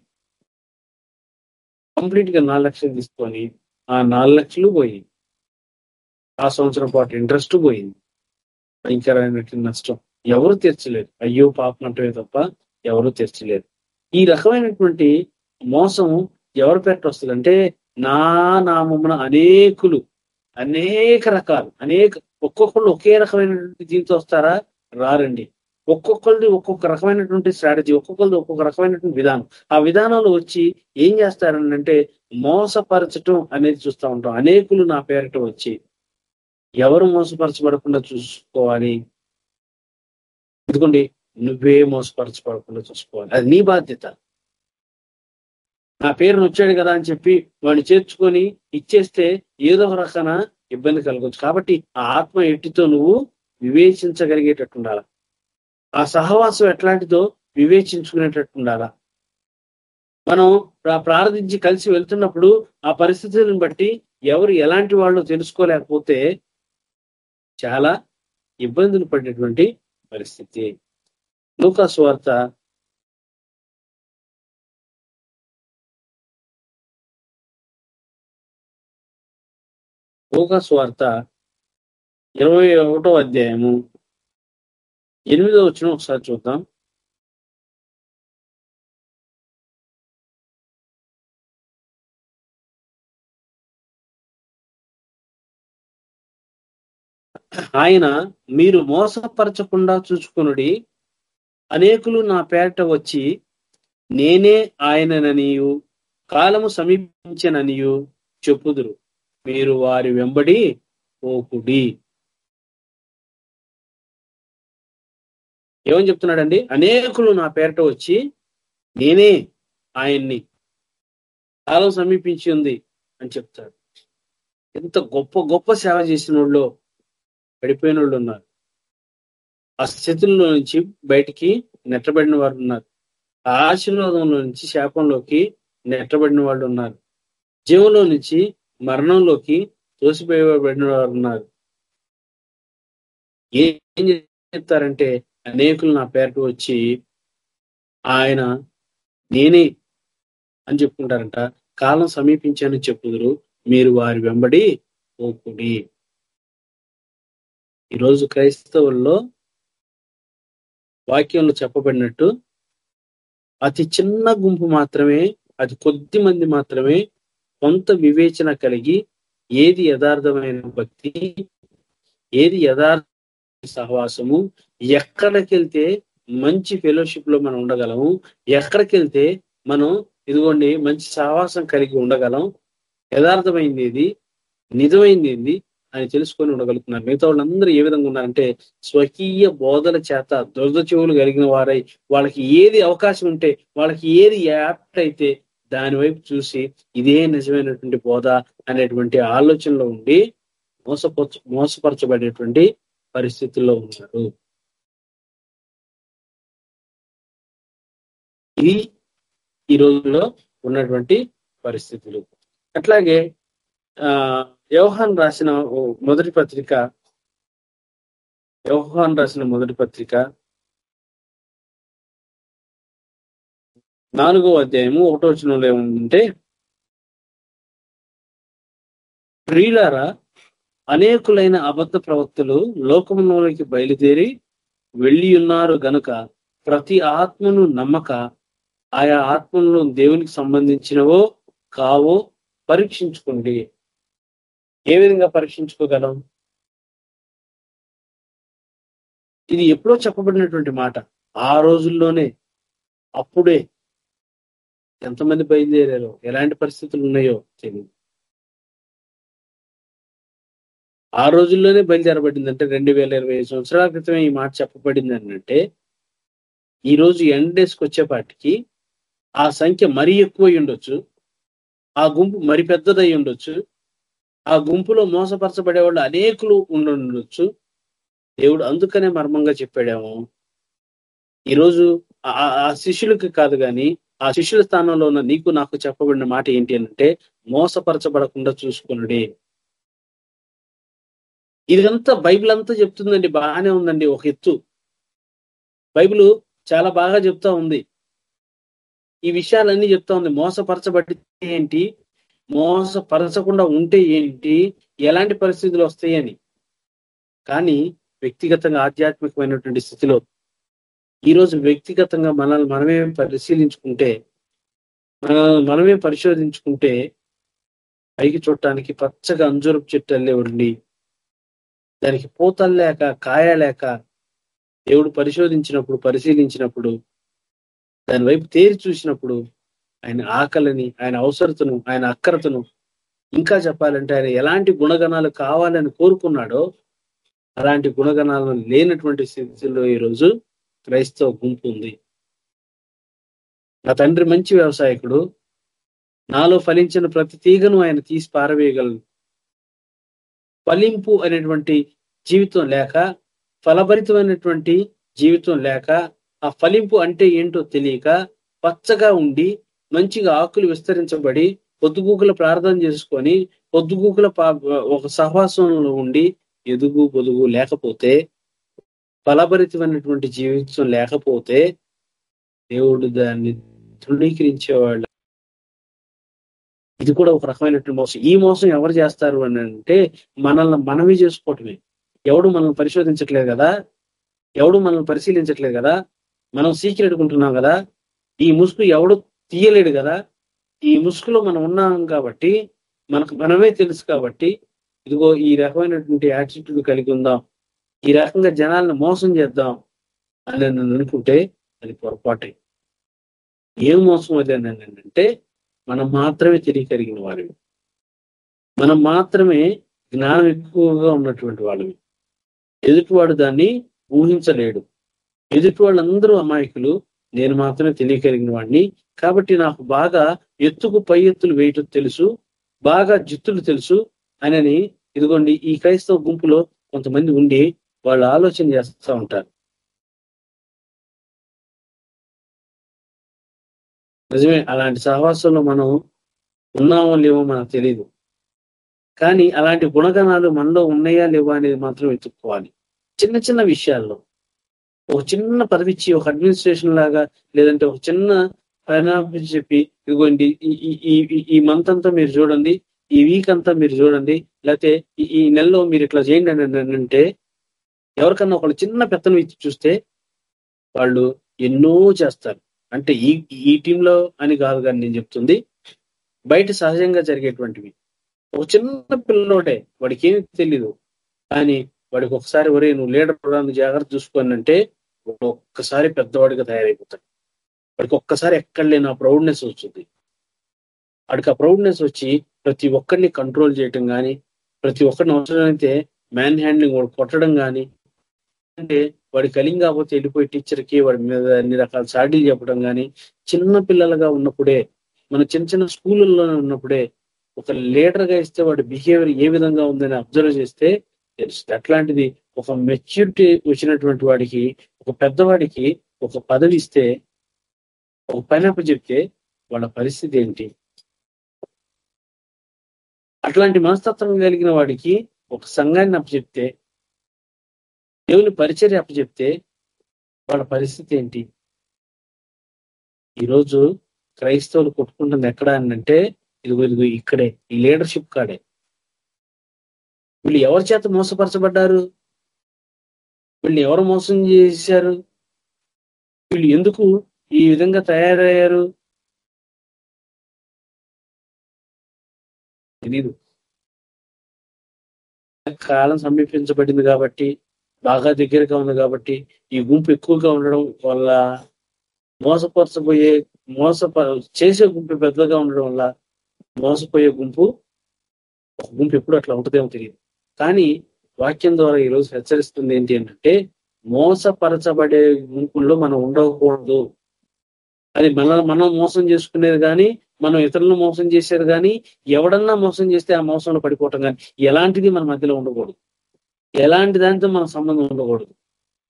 కంప్లీట్గా నాలుగు లక్షలు తీసుకొని ఆ నాలుగు లక్షలు పోయి ఆ సంవత్సరం పాటు ఇంట్రెస్ట్ పోయింది. భయంకరమైనటువంటి నష్టం. ఎవరు తీర్చలేరు. అయ్యో పాపం అంటే తప్ప ఎవరు తీర్చలేరు. ఈ రకమైనటువంటి మోసం ఎవరి పేట వస్తుంది? అంటే నా నామమున అనేకులు అనేక రకాలు అనేక ఒక్కొక్కళ్ళు ఒకే రకమైనటువంటి దీంతో వస్తారా? రారండి. ఒక్కొక్కరిది ఒక్కొక్క రకమైనటువంటి స్ట్రాటజీ ఒక్కొక్కరిది ఒక్కొక్క రకమైనటువంటి విధానం. ఆ విధానంలో వచ్చి ఏం చేస్తారంటే మోసపరచటం అనేది చూస్తూ ఉంటాం. అనేకులు నా పేరిట వచ్చి ఎవరు మోసపరచబడకుండా చూసుకోవాలి? ఎందుకండి నువ్వే మోసపరచబడకుండా చూసుకోవాలి. అది నీ బాధ్యత. నా పేరును వచ్చాడు కదా అని చెప్పి వాడిని చేర్చుకొని ఇచ్చేస్తే ఏదో ఒక రకాన ఇబ్బంది కలగవచ్చు కాబట్టి ఆ ఆత్మ ఎట్టితో నువ్వు వివేచించగలిగేటట్టు ఉండాలా? ఆ సహవాసం ఎట్లాంటిదో వివేచించుకునేటట్టు ఉండాలా? మనం ప్రార్థించి కలిసి వెళ్తున్నప్పుడు ఆ పరిస్థితులను బట్టి ఎవరు ఎలాంటి వాళ్ళు తెలుసుకోలేకపోతే చాలా ఇబ్బందులు పడేటువంటి పరిస్థితి. లూకాస్ వార్త లూకాస్ వార్త ఇరవై ఒకటో అధ్యాయము ఎనిమిదో వచ్చిన ఒకసారి చూద్దాం. ఆయన మీరు మోసపరచకుండా చూసుకునుడి అనేకులు నా పేరట వచ్చి నేనే ఆయనననియు కాలము సమీపించననియు చెప్పుదురు. మీరు వారి వెంబడి పోకుడి. ఏమని చెప్తున్నాడండి? అనేకులు నా పేరట వచ్చి నేనే ఆయన్ని కాలం సమీపించి ఉంది అని చెప్తాడు. ఎంత గొప్ప గొప్ప సేవ చేసిన వాళ్ళు పడిపోయిన వాళ్ళు ఉన్నారు. ఆ స్థితుల్లో నుంచి బయటికి నెట్టబడిన వారు ఉన్నారు. ఆ ఆశీర్వాదంలో నుంచి శాపంలోకి నెట్టబడిన వాళ్ళు ఉన్నారు. జీవంలో నుంచి మరణంలోకి తోసిపోయబడిన వారు ఉన్నారు. ఏం చెప్తారంటే అనేకులు నా పేరు వచ్చి ఆయన నేనే అని చెప్పుకుంటారంట. కాలం సమీపించాను చెప్పుదురు. మీరు వారి వెంబడి పోకుడి. ఈరోజు క్రైస్తవుల్లో వాక్యంలో చెప్పబడినట్టు అతి చిన్న గుంపు మాత్రమే అది కొద్ది మంది మాత్రమే కొంత వివేచన కలిగి ఏది యథార్థమైన భక్తి ఏది యథార్థ సహవాసము ఎక్కడికెళ్తే మంచి ఫెలోషిప్లో మనం ఉండగలము ఎక్కడికెళ్తే మనం ఇదిగోండి మంచి సహవాసం కలిగి ఉండగలం యథార్థమైంది ఏది నిజమైంది అని తెలుసుకొని ఉండగలుగుతున్నారు. మిగతా వాళ్ళందరూ ఏ విధంగా ఉన్నారంటే స్వకీయ బోధల చేత దురద చెవులు కలిగిన వారై వాళ్ళకి ఏది అవకాశం ఉంటే వాళ్ళకి ఏది యాప్ట్ అయితే దాని వైపు చూసి ఇదే నిజమైనటువంటి బోధ అనేటువంటి ఆలోచనలో ఉండి మోసపరచ మోసపరచబడేటువంటి పరిస్థితుల్లో ఉన్నారు. ఇది ఈ రోజుల్లో ఉన్నటువంటి పరిస్థితులు. అట్లాగే ఆ రాసిన మొదటి పత్రిక యోహాన్ రాసిన మొదటి పత్రిక నాలుగో అధ్యాయము ఒకటో వచనంలో ఏముందంటే ప్రియులారా అనేకులైన అబద్ధ ప్రవక్తలు లోకములోకి బయలుదేరి వెళ్ళి ఉన్నారు గనుక ప్రతి ఆత్మను నమ్మక ఆయా ఆత్మలను దేవునికి సంబంధించినవో కావో పరీక్షించుకోండి. ఏ విధంగా పరీక్షించుకోగలం? ఇది ఎప్పుడో చెప్పబడినటువంటి మాట. ఆ రోజుల్లోనే అప్పుడే ఎంతమంది బయలుదేరారో ఎలాంటి పరిస్థితులు ఉన్నాయో తెలియదు ఆ రోజుల్లోనే బయలుదేరబడింది అంటే రెండు వేల ఇరవై ఐదు సంవత్సరాల క్రితమే ఈ మాట చెప్పబడింది అంటే ఈ రోజు ఎండ్ డేస్కి వచ్చేపాటికి ఆ సంఖ్య మరీ ఎక్కువ ఉండొచ్చు. ఆ గుంపు మరి పెద్దదై ఉండొచ్చు. ఆ గుంపులో మోసపరచబడే వాళ్ళు అనేకులు ఉండొచ్చు. దేవుడు అందుకనే మర్మంగా చెప్పాడేమో. ఈరోజు ఆ- ఆ శిష్యులకి కాదు కానీ ఆ శిష్యుల స్థానంలో ఉన్న నీకు నాకు చెప్పబడిన మాట ఏంటి అంటే మోసపరచబడకుండా చూసుకునుడి. ఇదంతా బైబిల్ అంతా చెప్తుందండి బాగానే ఉందండి ఒక ఎత్తు. బైబిల్ చాలా బాగా చెప్తా ఉంది. ఈ విషయాలన్నీ చెప్తా ఉంది మోసపరచబడితే ఏంటి? మోసపరచకుండా ఉంటే ఏంటి? ఎలాంటి పరిస్థితులు వస్తాయని. కానీ వ్యక్తిగతంగా ఆధ్యాత్మికమైనటువంటి స్థితిలో ఈరోజు వ్యక్తిగతంగా మనల్ని మనమే పరిశీలించుకుంటే మనల్ని మనమే పరిశోధించుకుంటే పైకి చూడటానికి పచ్చగా అంజూరపు చెట్టు అల్లే ఉండి దానికి పూతలు లేక కాయ లేక దేవుడు పరిశోధించినప్పుడు పరిశీలించినప్పుడు దాని వైపు తేరి చూసినప్పుడు ఆయన ఆకలిని ఆయన అవసరతను ఆయన అక్కరతను ఇంకా చెప్పాలంటే ఆయన ఎలాంటి గుణగణాలు కావాలని కోరుకున్నాడో అలాంటి గుణగణాలను లేనటువంటి స్థితిలో ఈరోజు క్రైస్తవ గుంపు ఉంది. నా తండ్రి మంచి వ్యవసాయకుడు. నాలో ఫలించిన ప్రతి తీగను ఆయన తీసి పారవేయగలను. ఫలింపు అనేటువంటి జీవితం లేక ఫలభరితమైనటువంటి జీవితం లేక ఆ ఫలింపు అంటే ఏంటో తెలియక పచ్చగా ఉండి మంచిగా ఆకులు విస్తరించబడి పొద్దుగూకుల ప్రార్థన చేసుకొని పొద్దుగూకుల ఒక సహవాసంలో ఉండి ఎదుగు పొదుగు లేకపోతే ఫలభరితమైనటువంటి జీవితం లేకపోతే దేవుడు దాన్ని తృణీకరించేవాళ్ళు ఇది కూడా ఒక రకమైనటువంటి మోసం. ఈ మోసం ఎవరు చేస్తారు అని అంటే మనల్ని మనమే చేసుకోవటమే. ఎవడు మనల్ని పరిశోధించట్లేదు కదా? ఎవడు మనల్ని పరిశీలించట్లేదు కదా? మనం సీక్రెట్ కుంటున్నాం కదా? ఈ ముసుగు ఎవడు తీయలేడు కదా? ఈ ముసుగులో మనం ఉన్నాం కాబట్టి మనకు మనమే తెలుసు కాబట్టి ఇదిగో ఈ రకమైనటువంటి యాటిట్యూడ్ కలిగి ఉందాం. ఈ రకంగా జనాలను మోసం చేద్దాం అని నన్ను అనుకుంటే అది పొరపాటే. ఏం మోసం అది అని అంటే మనం మాత్రమే తెలియగలిగిన వారివి. మనం మాత్రమే జ్ఞానం ఎక్కువగా ఉన్నటువంటి వాళ్ళవి. ఎదుటివాడు దాన్ని ఊహించలేడు. ఎదుటి వాళ్ళందరూ అమాయకులు. నేను మాత్రమే తెలియగలిగిన వాడిని కాబట్టి నాకు బాగా ఎత్తుకు పై ఎత్తులు వేయటం తెలుసు బాగా జిత్తులు తెలుసు అని ఇదిగోండి ఈ క్రైస్తవ గుంపులో కొంతమంది ఉండి వాళ్ళు ఆలోచన చేస్తూ ఉంటారు. నిజమే అలాంటి సహవాసంలో మనం ఉన్నామో లేవో మనకు తెలియదు కానీ అలాంటి గుణగణాలు మనలో ఉన్నాయా లేవా అనేది మాత్రం వెతుక్కోవాలి. చిన్న చిన్న విషయాల్లో ఒక చిన్న పదవిచ్చి ఒక అడ్మినిస్ట్రేషన్ లాగా లేదంటే ఒక చిన్న పరిణామం చెప్పి ఇదిగోండి ఈ మంత్ అంతా మీరు చూడండి ఈ వీక్ అంతా మీరు చూడండి లేకపోతే ఈ నెలలో మీరు ఇట్లా చేయండి అని అంటే ఎవరికన్నా ఒకళ్ళు చిన్న పెత్తనం ఇచ్చి చూస్తే వాళ్ళు ఎన్నో చేస్తారు. అంటే ఈ ఈ టీంలో అని కాదు కానీ నేను చెప్తుంది బయట సహజంగా జరిగేటువంటివి. ఒక చిన్న పిల్లలోటే వాడికి ఏమి తెలీదు కానీ వాడికి ఒకసారి ఒరే నువ్వు లీడర్ జాగ్రత్త చూసుకొని అంటే ఒక్కసారి పెద్దవాడిగా తయారైపోతాడు. వాడికి ఒక్కసారి ఎక్కడ లేని ఆ ప్రౌడ్నెస్ వచ్చింది వాడికి ఆ ప్రౌడ్నెస్ వచ్చి ప్రతి ఒక్కరిని కంట్రోల్ చేయటం కానీ ప్రతి ఒక్కరిని అవసరమైతే మ్యాన్ హ్యాండ్లింగ్ వాడు కొట్టడం కానీ అంటే వాడి కలింగ్ కాకపోతే వెళ్ళిపోయి టీచర్కి వాడి మీద అన్ని రకాల సాడీలు చెప్పడం కానీ చిన్న పిల్లలుగా ఉన్నప్పుడే మన చిన్న చిన్న స్కూళ్ళలోనే ఉన్నప్పుడే ఒక లీడర్గా ఇస్తే వాడి బిహేవియర్ ఏ విధంగా ఉందని అబ్జర్వ్ చేస్తే తెలుస్తుంది అట్లాంటిది ఒక మెచ్యూరిటీ వచ్చినటువంటి వాడికి ఒక పెద్దవాడికి ఒక పదవి ఇస్తే ఒక పైన చెప్తే వాళ్ళ పరిస్థితి ఏంటి? అట్లాంటి మనస్తత్వం కలిగిన వాడికి ఒక సంఘాన్ని అప్పచెప్తే దేవుని పరిచర్య అప్పచెప్తే వాళ్ళ పరిస్థితి ఏంటి? ఈరోజు క్రైస్తవులు కొట్టుకుంటుంది ఎక్కడ అంటే ఇదిగో ఇదిగో ఇక్కడే ఈ లీడర్షిప్ కాడే. వీళ్ళు ఎవరి చేత మోసపరచబడ్డారు? వీళ్ళు ఎవరు మోసం చేశారు? వీళ్ళు ఎందుకు ఈ విధంగా తయారయ్యారు? తెలీదు. కాలం సమీపించబడింది కాబట్టి బాగా దగ్గరగా ఉంది కాబట్టి ఈ గుంపు ఎక్కువగా ఉండడం వల్ల మోసపరచబోయే మోసప చేసే గుంపు పెద్దగా ఉండడం వల్ల మోసపోయే గుంపు గుంపు ఎప్పుడు అట్లా ఉంటుందేమో తెలియదు కానీ వాక్యం ద్వారా ఈరోజు హెచ్చరిస్తుంది ఏంటి అంటే మోసపరచబడే గుంపుల్లో మనం ఉండకూడదు. అది మన మనం మోసం చేసుకునేది కానీ మనం ఇతరులను మోసం చేసేది కానీ ఎవడన్నా మోసం చేస్తే ఆ మోసంలో పడిపోవటం కానీ ఎలాంటిది మన మధ్యలో ఉండకూడదు. ఎలాంటి దానితో మన సంబంధం ఉండకూడదు.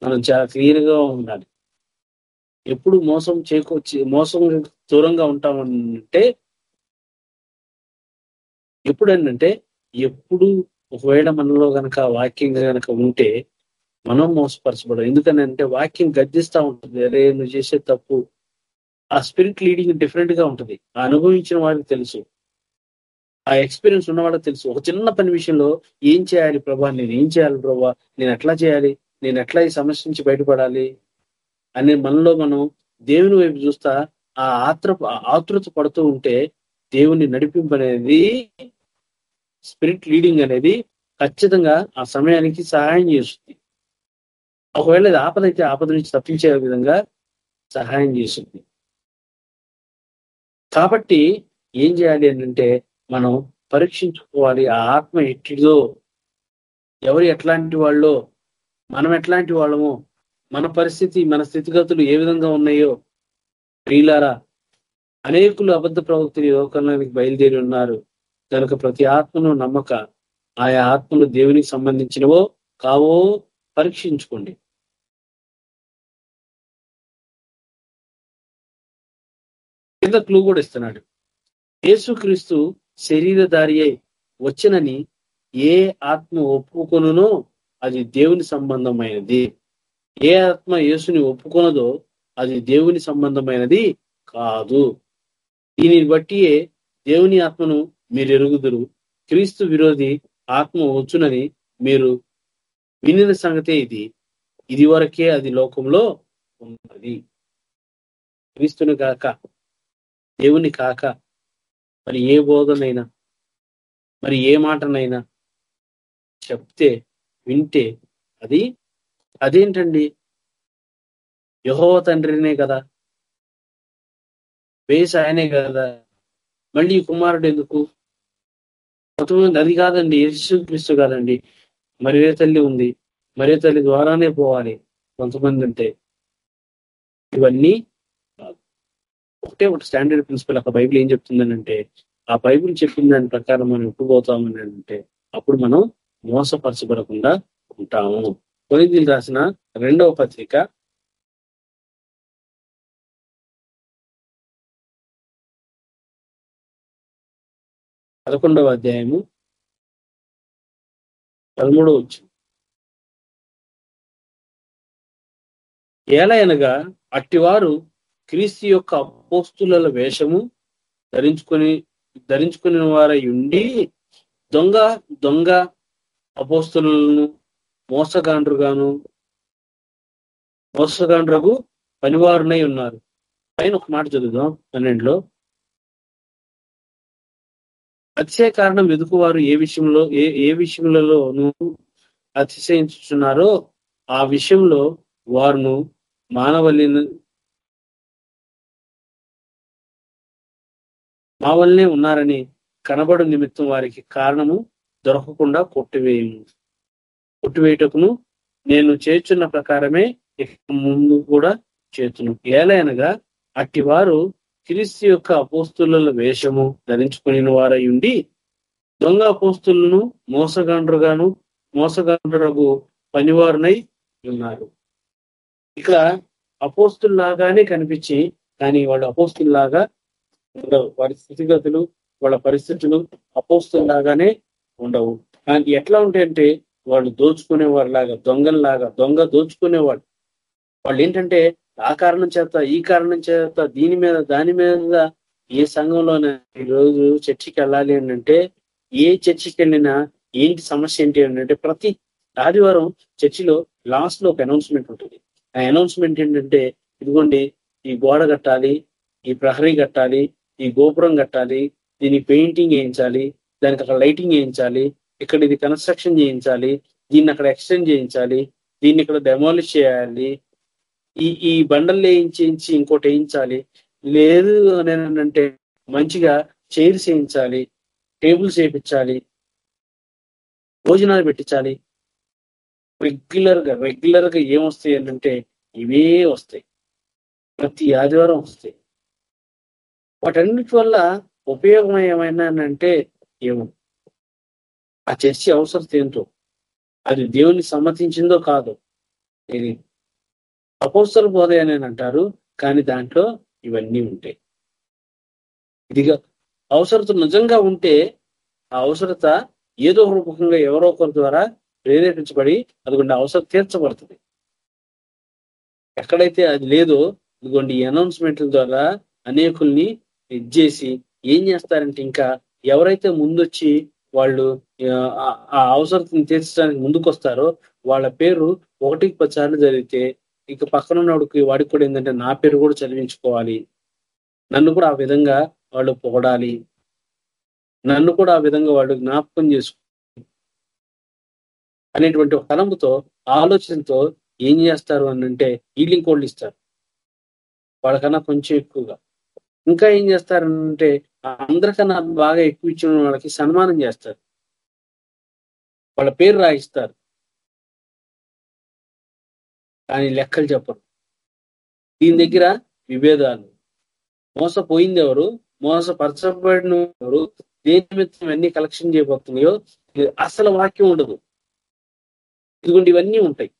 మనం చాలా క్లియర్గా ఉండాలి. ఎప్పుడు మోసం చేకూర్చి మోసం దూరంగా ఉంటామంటే ఎప్పుడు ఎప్పుడు ఒకవేళ మనలో గనక వాక్యం గనక ఉంటే మనం మోసపరచబడం ఎందుకని అంటే వాక్యం గద్దిస్తా ఉంటుంది. అరే నువ్వు చేసే తప్పు. ఆ స్పిరిట్ లీడింగ్ డిఫరెంట్గా ఉంటుంది. ఆ అనుభవించిన వాడికి తెలుసు. ఆ ఎక్స్పీరియన్స్ ఉన్నవాడికి తెలుసు. ఒక చిన్న పని విషయంలో ఏం చేయాలి ప్రభా? నేను ఏం చేయాలి ప్రభా? నేను ఎట్లా చేయాలి? నేను ఎట్లా ఈ సమస్య నుంచి బయటపడాలి? అనే మనలో మనం దేవుని వైపు చూస్తా ఆ ఆత్ర ఆతృత పడుతూ ఉంటే దేవుని నడిపింపు అనేది స్పిరిట్ లీడింగ్ అనేది ఖచ్చితంగా ఆ సమయానికి సహాయం చేస్తుంది. ఒకవేళ ఇది ఆపద అయితే ఆపద నుంచి తప్పించే విధంగా సహాయం చేస్తుంది. కాబట్టి ఏం చేయాలి అంటే మనం పరీక్షించుకోవాలి ఆ ఆత్మ ఎట్టిదో. ఎవరు ఎట్లాంటి వాళ్ళో మనం ఎట్లాంటి వాళ్ళమో మన పరిస్థితి మన స్థితిగతులు ఏ విధంగా ఉన్నాయో. ప్రియులారా అనేకులు అబద్ధ ప్రవక్తులు యువకరణానికి బయలుదేరి ఉన్నారు. కనుక ప్రతి ఆత్మను నమ్మక ఆయా ఆత్మలు దేవునికి సంబంధించినవో కావో పరీక్షించుకోండి. కింద క్లూ కూడా ఇస్తున్నాడు. యేసుక్రీస్తు శరీరధారి అయి వచ్చినని ఏ ఆత్మ ఒప్పుకొనునో అది దేవుని సంబంధమైనది. ఏ ఆత్మ యేసుని ఒప్పుకొనదో అది దేవుని సంబంధమైనది కాదు. దీనిని బట్టియే దేవుని ఆత్మను మీరు ఎరుగుదురు క్రీస్తు విరోధి ఆత్మ వచ్చునని మీరు వినిన సంగతే ఇది. ఇది వరకే అది లోకంలో ఉన్నది. క్రీస్తుని కాక దేవుని కాక మరి ఏ బోధనైనా మరి ఏ మాటనైనా చెప్తే వింటే అది అదేంటండి? యహోవ తండ్రినే కదా. వేసి ఆయనే కదా. మళ్ళీ కుమారుడు ఎందుకు? కొంతమంది అది కాదండి యేసు క్రీస్తు కాదండి. మరే తల్లి ఉంది. మరే తల్లి ద్వారానే పోవాలి కొంతమంది అంటే. ఇవన్నీ ఒకటే ఒక స్టాండర్డ్ ప్రిన్సిపల్ ఒక బైబిల్ ఏం చెప్తుందనంటే ఆ బైబిల్ చెప్పిన దాని ప్రకారం మనం ఒప్పుకోతామని అంటే అప్పుడు మనం మోసపరచబడకుండా ఉంటాము. కొనిదీలు రాసిన రెండవ పత్రిక పదకొండవ అధ్యాయము పదమూడవ వచ్చు ఏలయనగా అట్టివారు క్రీస్తు యొక్క అపోస్తుల వేషము ధరించుకొని ధరించుకుని వారై ఉండి దొంగ దొంగ అపోస్తులను మోసగాండ్రుగాను మోసగాండ్రకు పనివారునై ఉన్నారు. పైన ఒక మాట చదువుదాం పన్నెండులో. అతిశయ కారణం వెతుకువారు ఏ విషయంలో ఏ ఏ విషయంలో నువ్వు అతిశయించుచున్నారో ఆ విషయంలో వారును మానవల్లిన మా వల్లనే ఉన్నారని కనబడు నిమిత్తం వారికి కారణము దొరకకుండా కొట్టివేయము. కొట్టివేయటకును నేను చేర్చున్న ప్రకారమే ఇక ముందు కూడా చేతును. ఏలైనగా అట్టి వారు క్రీస్తు యొక్క అపోస్తుల వేషము ధరించుకుని వారై ఉండి దొంగ అపోస్తులను మోసగాండ్రుగాను మోసగాండ్రులకు పనివారునై ఉన్నారు. ఇక్కడ అపోస్తుల్లాగానే కనిపించి కానీ వాళ్ళు అపోస్తుల్లాగా వారి స్థితిగతులు వాళ్ళ పరిస్థితులు అపోస్తుల్లాగానే ఉండవు. కానీ ఎట్లా ఉంటాయంటే వాళ్ళు దోచుకునేవారు లాగా దొంగల్లాగా దొంగ దోచుకునేవాడు వాళ్ళు ఏంటంటే ఆ కారణం చేత ఈ కారణం చేత దీని మీద దాని మీద ఏ సంఘంలోనే ఈరోజు చర్చికి వెళ్ళాలి అంటే ఏ చర్చికి వెళ్ళినా ఏంటి సమస్య ఏంటి అంటే ప్రతి ఆదివారం చర్చిలో లాస్ట్లో ఒక అనౌన్స్మెంట్ ఉంటుంది. ఆ అనౌన్స్మెంట్ ఏంటంటే ఇదిగోండి ఈ గోడ కట్టాలి ఈ ప్రహరీ కట్టాలి ఈ గోపురం కట్టాలి దీనికి పెయింటింగ్ వేయించాలి దానికి అక్కడ లైటింగ్ వేయించాలి ఇక్కడ ఇది కన్స్ట్రక్షన్ చేయించాలి దీన్ని అక్కడ ఎక్స్టెండ్ చేయించాలి దీన్ని ఇక్కడ డెమాలిష్ చేయాలి ఈ ఈ బండలు వేయించేయించి ఇంకోటి వేయించాలి. లేదు అని అంటే మంచిగా చైర్స్ వేయించాలి టేబుల్స్ వేయించాలి భోజనాలు పెట్టించాలి. రెగ్యులర్గా రెగ్యులర్గా ఏమొస్తాయి అంటే ఇవే వస్తాయి. ప్రతి ఆదివారం వస్తాయి. వాటన్నిటి వల్ల ఉపయోగం ఏమైనా అంటే ఏమో. ఆ చర్చి అవసరం ఏంటో అది దేవుని సమ్మతించిందో కాదో ఇది అపోస్తల బోధ అని అంటారు కానీ దాంట్లో ఇవన్నీ ఉంటాయి. ఇదిగా అవసరత నిజంగా ఉంటే ఆ అవసరత ఏదో ఒక రూపకంగా ఎవరో ఒకరి ద్వారా ప్రేరేపించబడి అదిగోండి అవసరం తీర్చబడుతుంది. ఎక్కడైతే అది లేదో ఇదిగోండి ఈ అనౌన్స్మెంట్ల ద్వారా అనేకుల్ని ఇచ్చేసి ఏం చేస్తారంటే ఇంకా ఎవరైతే ముందొచ్చి వాళ్ళు ఆ అవసరం తీర్చడానికి ముందుకు వస్తారో వాళ్ళ పేరు ఒకటికి పది సార్లు జరిగితే ఇక పక్కన ఉన్నవాడికి వాడికి కూడా ఏంటంటే నా పేరు కూడా చదివించుకోవాలి. నన్ను కూడా ఆ విధంగా వాళ్ళు పొగడాలి. నన్ను కూడా ఆ విధంగా వాళ్ళు జ్ఞాపకం చేసుకో అనేటువంటి ఒక తలంపుతో ఆలోచనతో ఏం చేస్తారు అనంటే ఈలింగ్ హీలింగ్ కోళ్ళు ఇస్తారు. వాళ్ళకన్నా కొంచెం ఎక్కువగా. ఇంకా ఏం చేస్తారు అంటే అందరికన్నా బాగా ఎక్కువ ఇచ్చిన వాళ్ళకి సన్మానం చేస్తారు. వాళ్ళ పేరు రాయిస్తారు. కానీ లెక్కలు చెప్పరు. దీని దగ్గర విభేదాలు. మోసపోయింది ఎవరు మోసపరచబడిన ఎవరు దేని నిమిత్తం ఇవన్నీ కలెక్షన్ చేయబోతున్నాయో ఇది అసలు వాక్యం ఉండదు. ఇదిగోండి ఇవన్నీ ఉంటాయి.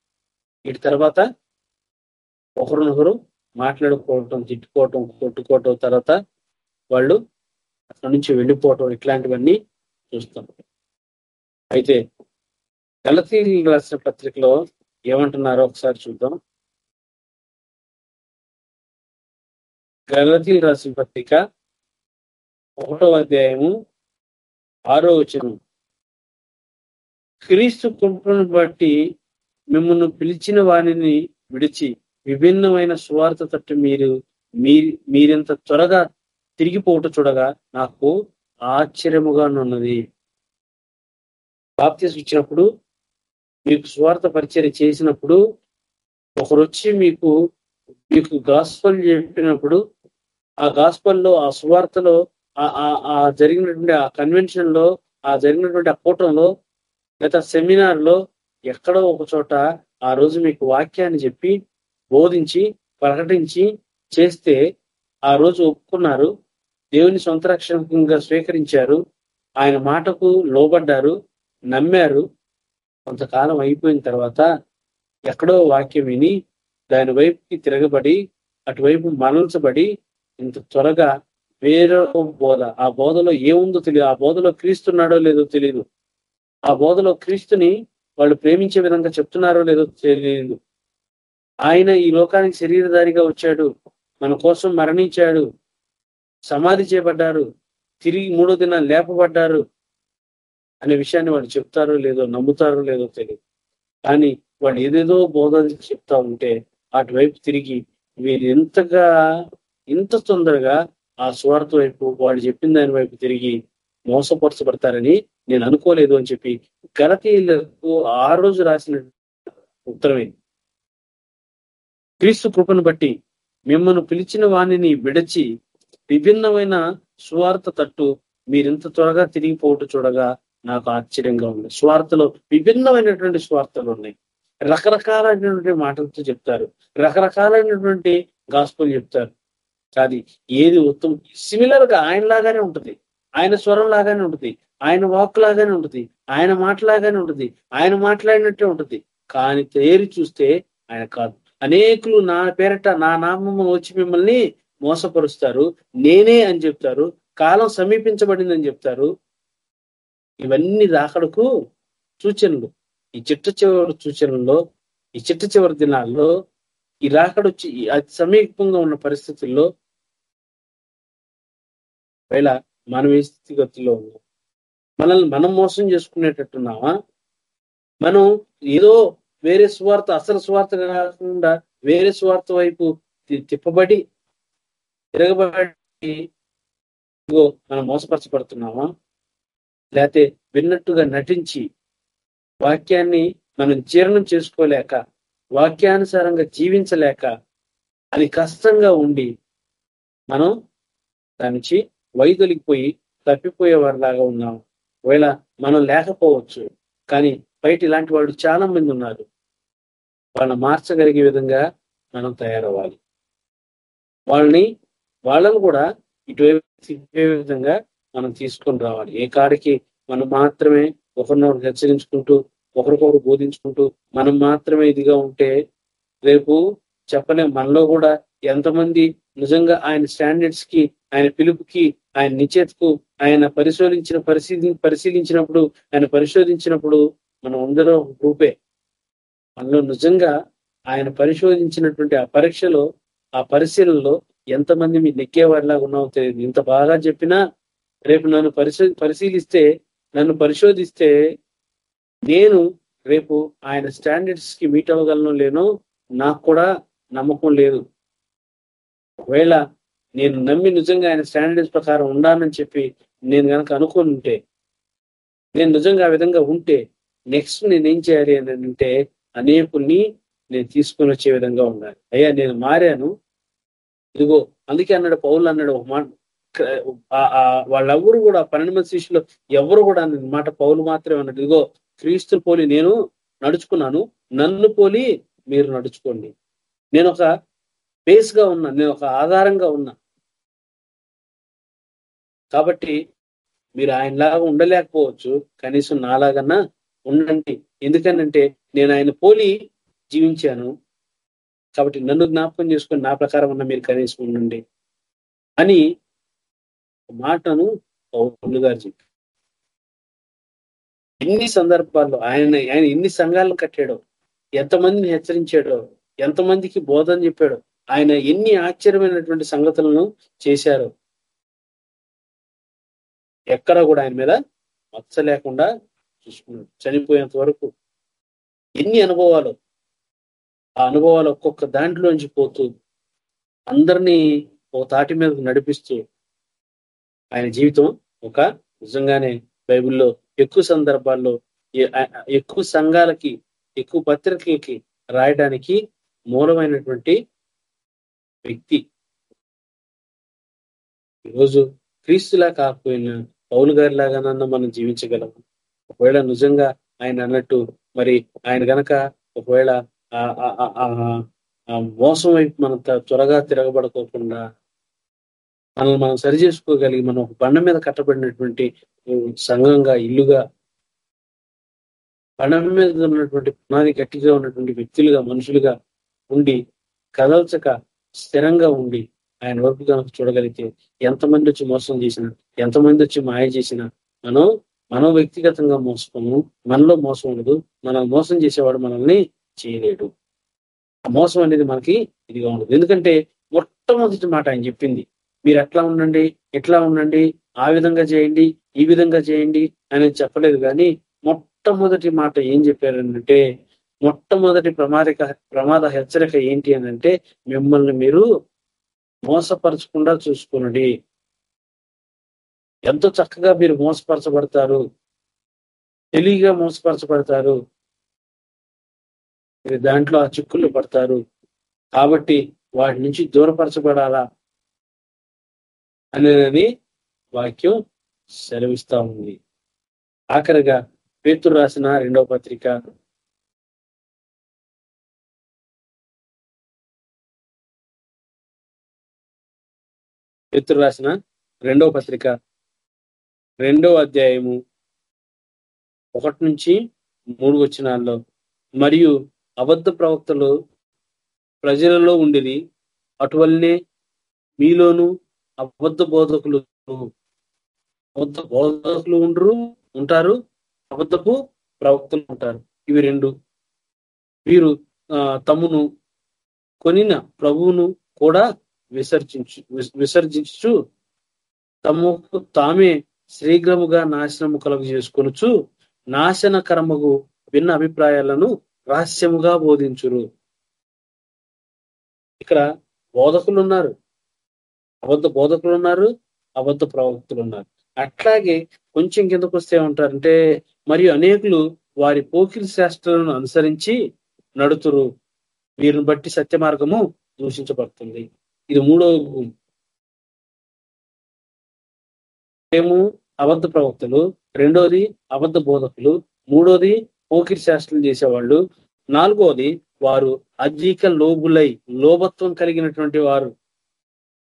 వీటి తర్వాత ఒకరినొకరు మాట్లాడుకోవటం తిట్టుకోవటం కొట్టుకోవటం తర్వాత వాళ్ళు అక్కడి నుంచి వెళ్ళిపోవటం ఇట్లాంటివన్నీ చూస్తాం. అయితే గలతీ రాసిన పత్రికలో ఏమంటున్నారో ఒకసారి చూద్దాం. గలతీ రాసిన పత్రిక ఒకటో అధ్యాయము ఆరో వచనం. క్రీస్తు కృపను బట్టి మిమ్మల్ని పిలిచిన వారిని విడిచి విభిన్నమైన స్వార్థ తట్టు మీరు మీ మీరింత త్వరగా తిరిగిపోవట చూడగా నాకు ఆశ్చర్యముగా ఉన్నది. బాప్తీసు ఇచ్చినప్పుడు మీకు స్వార్థ పరిచయం చేసినప్పుడు ఒకరు వచ్చి మీకు మీకు గాస్పల్ చెప్పినప్పుడు ఆ గాస్పల్లో ఆ సువార్తలో ఆ జరిగినటువంటి ఆ కన్వెన్షన్లో ఆ జరిగినటువంటి ఆ కూటంలో గత సెమినార్లో ఎక్కడో ఒక చోట ఆ రోజు మీకు వాక్యాన్ని చెప్పి బోధించి ప్రకటించి చేస్తే ఆ రోజు ఒప్పుకున్నారు దేవుని సొంత రక్షణంగా స్వీకరించారు ఆయన మాటకు లోబడ్డారు నమ్మారు కొంతకాలం అయిపోయిన తర్వాత ఎక్కడో వాక్యం విని దాని వైపుకి తిరగబడి అటువైపు మరల్చబడి ఇంత త్వరగా వేరొక బోధ ఆ బోధలో ఏముందో తెలియదు. ఆ బోధలో క్రీస్తున్నాడో లేదో తెలియదు. ఆ బోధలో క్రీస్తుని వాళ్ళు ప్రేమించే విధంగా చెప్తున్నారో లేదో తెలియదు. ఆయన ఈ లోకానికి శరీరధారిగా వచ్చాడు. మన కోసం మరణించాడు. సమాధి చేయబడ్డారు. తిరిగి మూడో దినాలు లేపబడ్డారు. అనే విషయాన్ని వాళ్ళు చెప్తారో లేదో నమ్ముతారో లేదో తెలియదు. కానీ వాళ్ళు ఏదేదో బోధ చెప్తా ఉంటే అటువైపు తిరిగి వీరు ఎంతగా ఇంత తొందరగా ఆ స్వార్థ వైపు వాళ్ళు చెప్పిన దాని వైపు తిరిగి మోసపరచబడతారని నేను అనుకోలేదు అని చెప్పి గలతీయులకు ఆ రోజు రాసిన ఉత్తరమే. క్రీస్తు కృపను బట్టి మిమ్మల్ని పిలిచిన వాణిని విడచి విభిన్నమైన స్వార్థ తట్టు మీరింత త్వరగా తిరిగిపోవటం చూడగా నాకు ఆశ్చర్యంగా ఉంది. స్వార్థలో విభిన్నమైనటువంటి స్వార్థలు ఉన్నాయి. రకరకాలైనటువంటి మాటలతో చెప్తారు. రకరకాలైనటువంటి గాస్పులు చెప్తారు. కాదు ఏది ఉత్తమం? సిమిలర్గా ఆయన లాగానే ఉంటుంది. ఆయన స్వరం లాగానే ఉంటుంది. ఆయన వాక్ లాగానే ఉంటుంది. ఆయన మాట లాగానే ఉంటుంది. ఆయన మాట్లాడినట్టే ఉంటుంది. కానీ తేరి చూస్తే ఆయన కాదు. అనేకులు నా పేరట నా నామము వచ్చి మిమ్మల్ని మోసపరుస్తారు. నేనే అని చెప్తారు. కాలం సమీపించబడిందని చెప్తారు. ఇవన్నీ రాకడకు సూచనలు. ఈ చిట్ట చివరి సూచనల్లో ఈ చిట్ట చివరి దినాల్లో ఈ రాకడొచ్చి అతి సమీపంగా ఉన్న పరిస్థితుల్లో వేళ మనం ఏ స్థితిగతిలో ఉన్నాం మనల్ని మనం మోసం చేసుకునేటట్టున్నామా? మనం ఏదో వేరే స్వార్థ అసలు స్వార్థ కాకుండా వేరే స్వార్థ వైపు తిప్పబడి తిరగబడి మనం మోసపరచబడుతున్నామా? లేకపోతే విన్నట్టుగా నటించి వాక్యాన్ని మనం జీర్ణం చేసుకోలేక వాక్యానుసారంగా జీవించలేక అది కష్టంగా ఉండి మనం దాని నుంచి వైదొలిగిపోయి తప్పిపోయేవారిలాగా ఉన్నాం. ఒకవేళ మనం లేకపోవచ్చు కానీ బయట ఇలాంటి వాళ్ళు చాలా మంది ఉన్నారు. వాళ్ళని మార్చగలిగే విధంగా మనం తయారవ్వాలి. వాళ్ళని వాళ్ళను కూడా ఇటువైపు విధంగా మనం తీసుకొని రావాలి. ఏ కాడికి మనం మాత్రమే ఒకరినొకరు హెచ్చరించుకుంటూ ఒకరికొకరు బోధించుకుంటూ మనం మాత్రమే ఇదిగా ఉంటే రేపు చెప్పలేం. మనలో కూడా ఎంతమంది నిజంగా ఆయన స్టాండర్డ్స్కి ఆయన పిలుపుకి ఆయన నిచేతకు ఆయన పరిశోధించిన పరిశీలి పరిశీలించినప్పుడు ఆయన పరిశోధించినప్పుడు మనం అందరం గ్రూపే. మనలో నిజంగా ఆయన పరిశోధించినటువంటి ఆ పరీక్షలో ఆ పరిశీలనలో ఎంతమంది మీ నెక్కేవారిలాగా ఉన్నామో తెలియదు. ఇంత బాగా చెప్పినా రేపు నన్ను పరిశీ పరిశీలిస్తే నన్ను పరిశోధిస్తే నేను రేపు ఆయన స్టాండర్డ్స్కి మీట్ అవ్వగలను లేను నాకు కూడా నమ్మకం లేదు. ఒకవేళ నేను నమ్మి నిజంగా ఆయన స్టాండర్డ్స్ ప్రకారం ఉండాలని చెప్పి నేను కనుక అనుకుని ఉంటే నేను నిజంగా ఆ విధంగా ఉంటే నెక్స్ట్ నేను ఏం చేయాలి అని అంటే అనేకుల్ని నేను తీసుకొని వచ్చే విధంగా ఉండాలి. అయ్యా నేను మారాను. ఇదిగో అందుకే అన్నాడు పౌలు అన్నాడు ఒక మాట. వాళ్ళెవరు కూడా పన్నెండు మంది శిష్యులు ఎవరు కూడా మాట పౌలు మాత్రమే అన్నట్టు ఇదిగో క్రీస్తు పోలి నేను నడుచుకున్నాను నన్ను పోలి మీరు నడుచుకోండి. నేను ఒక బేస్గా ఉన్నా నేను ఒక ఆధారంగా ఉన్నా. కాబట్టి మీరు ఆయనలాగా ఉండలేకపోవచ్చు కనీసం నాలాగన్నా ఉండండి. ఎందుకనంటే నేను ఆయన పోలి జీవించాను. కాబట్టి నన్ను జ్ఞాపకం చేసుకొని నా ప్రకారం ఉన్న మీరు కనీసం ఉండండి. అని మాటను పౌరులు గారు చెప్పారు. ఎన్ని సందర్భాల్లో ఆయన ఆయన ఎన్ని సంఘాలను కట్టాడో ఎంతమందిని హెచ్చరించాడో ఎంతమందికి బోధన చెప్పాడో ఆయన ఎన్ని ఆశ్చర్యమైనటువంటి సంగతులను చేశారో ఎక్కడ కూడా ఆయన మీద మచ్చ లేకుండా చూసుకున్నాడు. చనిపోయేంత వరకు ఎన్ని అనుభవాలు ఆ అనుభవాలు ఒక్కొక్క దాంట్లోంచి పోతూ అందరినీ ఓ తాటి మీద నడిపిస్తూ ఆయన జీవితం ఒక నిజంగానే బైబిల్లో ఎక్కువ సందర్భాల్లో ఎక్కువ సంఘాలకి ఎక్కువ పత్రికలకి రాయడానికి మూలమైనటువంటి వ్యక్తి. ఈరోజు క్రీస్తులా కాకపోయినా పౌలు గారి లాగానన్నా మనం జీవించగలము ఒకవేళ నిజంగా ఆయన అన్నట్టు మరి ఆయన గనక ఒకవేళ ఆ- ఆ- మోసం వైపు మనం త్వరగా తిరగబడుకోకుండా మనల్ని మనం సరి చేసుకోగలిగి మనం ఒక బండ మీద కట్టబడినటువంటి సంఘంగా ఇల్లుగా బండ మీద ఉన్నటువంటి పునాది గట్టిగా ఉన్నటువంటి వ్యక్తులుగా మనుషులుగా ఉండి కదల్చక స్థిరంగా ఉండి ఆయన వరకు కనుక చూడగలిగితే ఎంతమంది వచ్చి మోసం చేసినా ఎంతమంది వచ్చి మాయ చేసినా మనం మనం వ్యక్తిగతంగా మోసపోము మనలో మోసం ఉండదు మనం మోసం చేసేవాడు మనల్ని చేయలేడు. ఆ మోసం అనేది మనకి ఇదిగా ఉండదు. ఎందుకంటే మొట్టమొదటి మాట ఆయన చెప్పింది మీరు ఎట్లా ఉండండి? ఎట్లా ఉండండి? ఆ విధంగా చేయండి ఈ విధంగా చేయండి అనేది చెప్పలేదు. కానీ మొట్టమొదటి మాట ఏం చెప్పారంటే మొట్టమొదటి ప్రమాదిక ప్రమాద హెచ్చరిక ఏంటి అని అంటే మిమ్మల్ని మీరు మోసపరచకుండా చూసుకోనండి ఎంతో చక్కగా మీరు మోసపరచబడతారు. తెలివిగా మోసపరచబడతారు. మీరు దాంట్లో ఆ చిక్కులు పడతారు. కాబట్టి వాటి నుంచి దూరపరచబడాలా? అనేది వాక్యం సెలవిస్తా ఉంది. ఆఖరిగా పేతురు రాసిన రెండవ పత్రిక. పేతురు రాసిన రెండవ పత్రిక రెండవ అధ్యాయము ఒకటి నుంచి మూడు వచనాల్లో. మరియు అబద్ధ ప్రవక్తలు ప్రజలలో ఉండేది అటువల్లనే మీలోను అబద్ధ బోధకులు అబద్ధ బోధకులు ఉండరు ఉంటారు అబద్ధపు ప్రవక్తలు ఉంటారు. ఇవి రెండు. వీరు తమ్మును కొనిన ప్రభువును కూడా విసర్జించు విసర్జించు తమకు తామే శ్రీగ్రముగా నాశనము కలుగు చేసుకొనుచు నాశనకరముగు భిన్న అభిప్రాయాలను రహస్యముగా బోధించురు. ఇక్కడ బోధకులు ఉన్నారు. అబద్ధ బోధకులు ఉన్నారు అబద్ధ ప్రవక్తులు ఉన్నారు అట్లాగే కొంచెం కిందకు వస్తే ఉంటారంటే మరియు అనేకులు వారి పోకిరి శాస్త్రాలను అనుసరించి నడుతురు. వీరిని బట్టి సత్య మార్గము దూషించబడుతుంది. ఇది మూడవ గుంపు. ఏమో అబద్ధ ప్రవక్తలు. రెండోది అబద్ధ బోధకులు. మూడోది పోకిరి శాస్త్రం చేసేవాళ్ళు. నాలుగోది వారు అధిక లోబులై లోభత్వం కలిగినటువంటి వారు.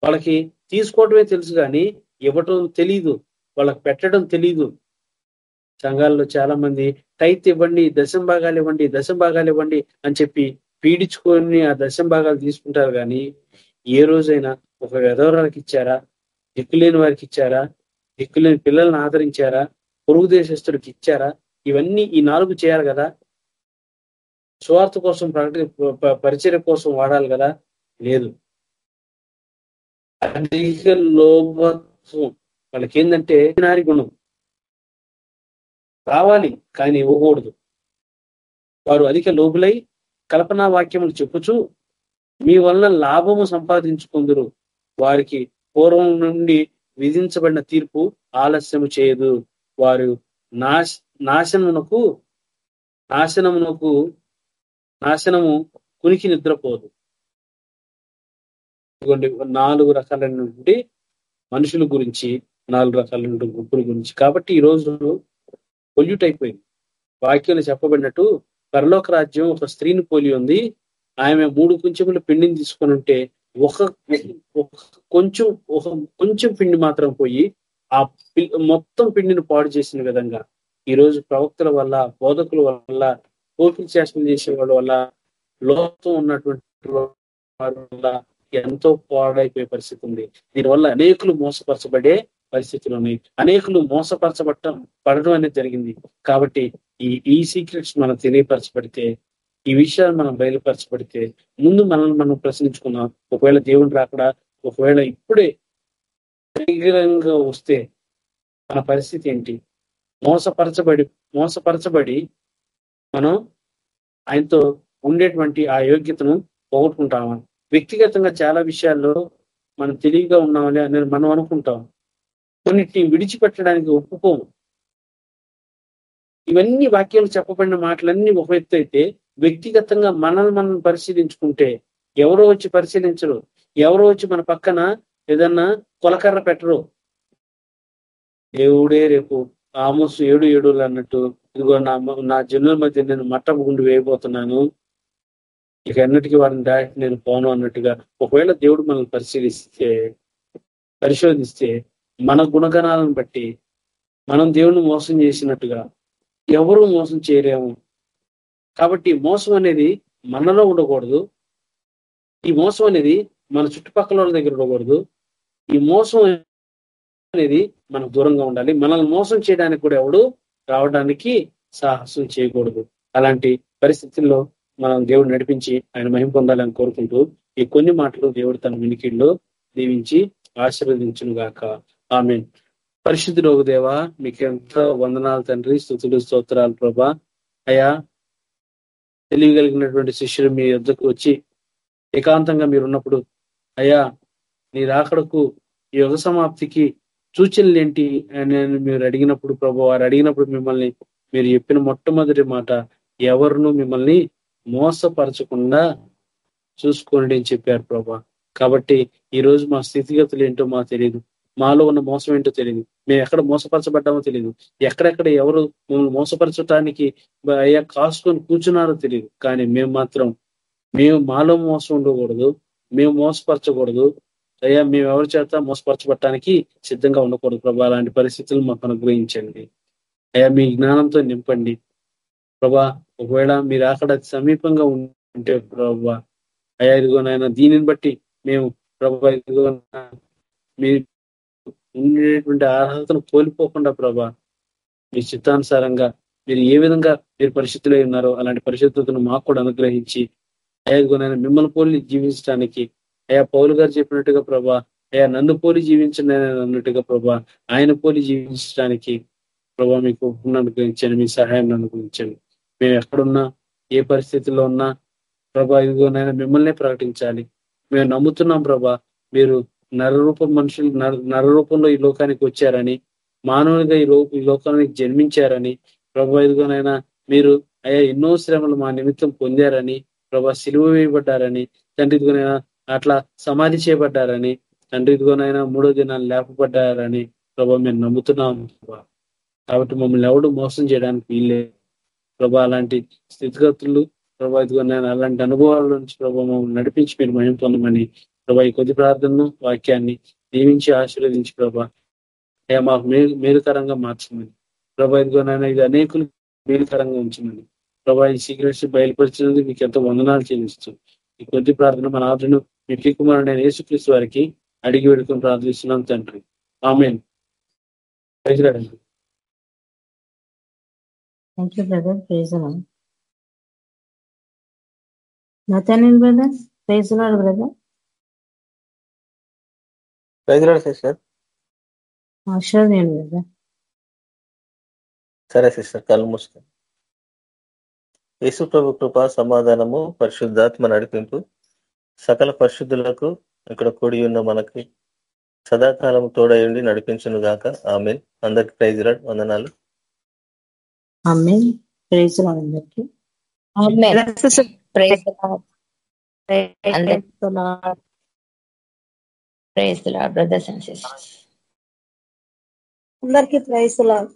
వాళ్ళకి తీసుకోవటమే తెలుసు కానీ ఇవ్వటం తెలీదు. వాళ్ళకి పెట్టడం తెలీదు. సంఘాల్లో చాలా మంది టైత్ ఇవ్వండి దశం భాగాలు ఇవ్వండి దశం భాగాలు ఇవ్వండి అని చెప్పి పీడించుకొని ఆ దశం భాగాలు తీసుకుంటారు కానీ ఏ రోజైనా ఒక విధవరాలకు ఇచ్చారా? దిక్కులేని వారికి ఇచ్చారా? దిక్కులేని పిల్లల్ని ఆదరించారా? పొరుగు దేశస్తుడికి ఇచ్చారా? ఇవన్నీ ఈ నాలుగు చేయాలి కదా. స్వార్థ కోసం ప్రకటి పరిచయం పరిచర్య కోసం వాడాలి కదా. లేదు. అధిక లోభత్వం. వాళ్ళకి ఏంటంటే నారి గుణం. కావాలి కానీ ఇవ్వకూడదు. వారు అధిక లోబులై కల్పనా వాక్యములు చెప్పుచు మీ వలన లాభము సంపాదించుకుందరు. వారికి పూర్వం నుండి విధించబడిన తీర్పు ఆలస్యము చేయదు. వారు నాశ నాశనమునకు నాశనమునకు నాశనము కునికి నిద్రపోదు. ఇదిగోండి నాలుగు రకాలైనటువంటి మనుషుల గురించి నాలుగు రకాలైనటువంటి గుంపుల గురించి. కాబట్టి ఈ రోజు పొల్యూట్ అయిపోయింది. వాక్యాలు చెప్పబడినట్టు పరలోక రాజ్యం ఒక స్త్రీని పోలి ఉంది. ఆమె మూడు కొంచెముల పిండిని తీసుకొని ఉంటే ఒక కొంచెం ఒక కొంచెం పిండి మాత్రం పోయి ఆ మొత్తం పిండిని పాడు చేసిన విధంగా ఈ రోజు ప్రవక్తల వల్ల బోధకుల వల్ల కోపిల్ చేసిన చేసే వాళ్ళ వల్ల లోపం ఉన్నటువంటి వల్ల ఎంతో పాడైపోయే పరిస్థితి ఉంది. దీనివల్ల అనేకులు మోసపరచబడే పరిస్థితులు ఉన్నాయి. అనేకులు మోసపరచబడటం పడడం అనేది జరిగింది. కాబట్టి ఈ ఈ సీక్రెట్స్ మనం తెలియపరచబడితే ఈ విషయాలు మనం బయలుపరచబడితే ముందు మనల్ని మనం ప్రశ్నించుకున్నాం ఒకవేళ దేవుడు రాకడా? ఒకవేళ ఇప్పుడే శీఘ్రంగా వస్తే మన పరిస్థితి ఏంటి? మోసపరచబడి మోసపరచబడి మనం ఆయనతో ఉండేటువంటి ఆ యోగ్యతను పోగొట్టుకుంటామా? వ్యక్తిగతంగా చాలా విషయాల్లో మనం తెలివిగా ఉన్నామని నేను మనం అనుకుంటాం. కొన్నిటిని విడిచిపెట్టడానికి ఒప్పుకోము. ఇవన్నీ వాక్యాలు చెప్పబడిన మాటలన్నీ ఒక వ్యక్తి అయితే వ్యక్తిగతంగా మనల్ని మనం పరిశీలించుకుంటే ఎవరో వచ్చి పరిశీలించరు. ఎవరో వచ్చి మన పక్కన ఏదన్నా కొలకర్ర పెట్టరు. దేవుడే రేపు ఆమోసు ఏడు ఏడు అన్నట్టు ఇదిగో నా నా జనుల మధ్య నేను మట్టపు గుండు వేయబోతున్నాను. ఇక అన్నిటికీ వారిని దాటి నేను పోను అన్నట్టుగా ఒకవేళ దేవుడు మనల్ని పరిశీలిస్తే పరిశోధిస్తే మన గుణగణాలను బట్టి మనం దేవుడిని మోసం చేసినట్టుగా ఎవరు మోసం చేయలేము కాబట్టి మోసం అనేది మనలో ఉండకూడదు. ఈ మోసం అనేది మన చుట్టుపక్కల వాళ్ళ దగ్గర ఉండకూడదు. ఈ మోసం అనేది మనకు దూరంగా ఉండాలి. మనల్ని మోసం చేయడానికి కూడా ఎవడు రావడానికి సాహసం చేయకూడదు. అలాంటి పరిస్థితుల్లో మనం దేవుడు నడిపించి ఆయన మహిమ పొందాలని కోరుకుంటూ ఈ కొన్ని మాటలు దేవుడు తన వినికిడిలో దీవించి ఆశీర్వదించును గాక ఆమె పరిశుద్ధి దేవ మీకు ఎంత వందనాలు తండ్రి స్థుతులు స్తోత్రాలు ప్రభా. అయా తెలియగలిగినటువంటి శిష్యులు మీ యుద్ధకు వచ్చి ఏకాంతంగా మీరున్నప్పుడు అయా నీ రాకడకు యుగ సమాప్తికి సూచనలు ఏంటి అని మీరు అడిగినప్పుడు ప్రభు వారు అడిగినప్పుడు మిమ్మల్ని మీరు చెప్పిన మొట్టమొదటి మాట ఎవరును మిమ్మల్ని మోసపరచకుండా చూసుకోండి అని చెప్పారు ప్రభా. కాబట్టి ఈ రోజు మా స్థితిగతులు ఏంటో మాకు తెలియదు మాలో ఉన్న మోసం ఏంటో తెలియదు మేము ఎక్కడ మోసపరచబడ్డామో తెలియదు ఎక్కడెక్కడ ఎవరు మమ్మల్ని మోసపరచడానికి అయ్యా కాసుకొని కూర్చున్నారో తెలియదు కానీ మేము మాత్రం మేము మాలో మోసం ఉండకూడదు. మేము మోసపరచకూడదు. అయ్యా మేము ఎవరి చేత మోసపరచబట్టడానికి సిద్ధంగా ఉండకూడదు ప్రభా. అలాంటి పరిస్థితులు మాకు అనుగ్రహించండి. అయ్యా మీ జ్ఞానంతో నింపండి. ప్రభా ఒకవేళ మీరు అక్కడ సమీపంగా ఉంటే ప్రభావ అయ్యా నాయన దీనిని బట్టి మేము ప్రభా ఇదిగో ఉండేటువంటి అర్హతను కోల్పోకుండా ప్రభా మీ చిత్తానుసారంగా మీరు ఏ విధంగా మీరు పరిశుద్ధులై ఉన్నారో అలాంటి పరిశుద్ధతను మాకు కూడా అనుగ్రహించి అయ్యా మిమ్మల్ని పోలి జీవించడానికి అయ్యా పౌలు గారు చెప్పినట్టుగా ప్రభా అయ్యా నన్ను పోలి జీవించండి అన్నట్టుగా ప్రభా ఆయన పోలి జీవించడానికి ప్రభా మీకు అనుగ్రహించండి మీ సహాయం అనుగ్రహించండి. మేము ఎక్కడున్నా ఏ పరిస్థితిలో ఉన్నా ప్రభా ఇదిగోనైనా మిమ్మల్నే ప్రకటించాలి. మేము నమ్ముతున్నాం ప్రభా మీరు నరరూపం మనుషులు నర రూపంలో ఈ లోకానికి వచ్చారని మానవునిగా ఈ ఈ లోకానికి జన్మించారని ప్రభా ఇదిగోనైనా మీరు అయ్యా ఎన్నో శ్రమలు మా నిమిత్తం పొందారని ప్రభా సిలువ వేయబడ్డారని తండ్రి ఇదిగోనైనా అట్లా సమాధి చేయబడ్డారని తండ్రి ఇదిగోనైనా మూడో దినాలు లేపబడ్డారని ప్రభా మేము నమ్ముతున్నాం. కాబట్టి మమ్మల్ని ఎవడు మోసం చేయడానికి వీల్లేదు. ప్రభా అలాంటి స్థితిగతులు ప్రభా ఇదిగోనైనా అలాంటి అనుభవాల నుంచి ప్రభా నడిపించి మీరు మహిమ పొందమని ప్రభా ఈ కొద్ది ప్రార్థనను వాక్యాన్ని దీవించి ఆశీర్వదించి ప్రభా అయ్యా మాకు మేలు మేలుకరంగా మార్చమని. ప్రభా ఇదిగోనైనా ఇది అనేకులు మేలుకరంగా ఉంచమని. ప్రభా ఈ సీక్రెట్స్ బయలుపరిచినందుకు మీకు ఎంతో వందనాలు చెల్లిస్తూ ఈ కొద్ది ప్రార్థన మన ఆదరణ మీ కుమారుడు నేను యేసుక్రీస్తు వారికి అడిగి వేడుకొని ప్రార్థిస్తున్నాం తండ్రి. ఆమె thank you brother praise Nathaniel brother praise brother praise sister ఆశ్చర్యం బ్రదర్ సరే సిస్టర్ కళ్ళు మూసుకో. యేసు ప్రభు కృప సమాధానము పరిశుద్ధాత్మ నడిపింపు సకల పరిశుద్ధులకు ఇక్కడ కూడి ఉన్న మనకి సదాకాలం తోడయుండి నడిపించును గాక. ఆమె అందరికి ప్రైజ్ రాడ్ వందనాలు. ప్రైజ్ అందరికి. Praise praise brothers and sisters. అందరికీ ప్రైస్ లాడ్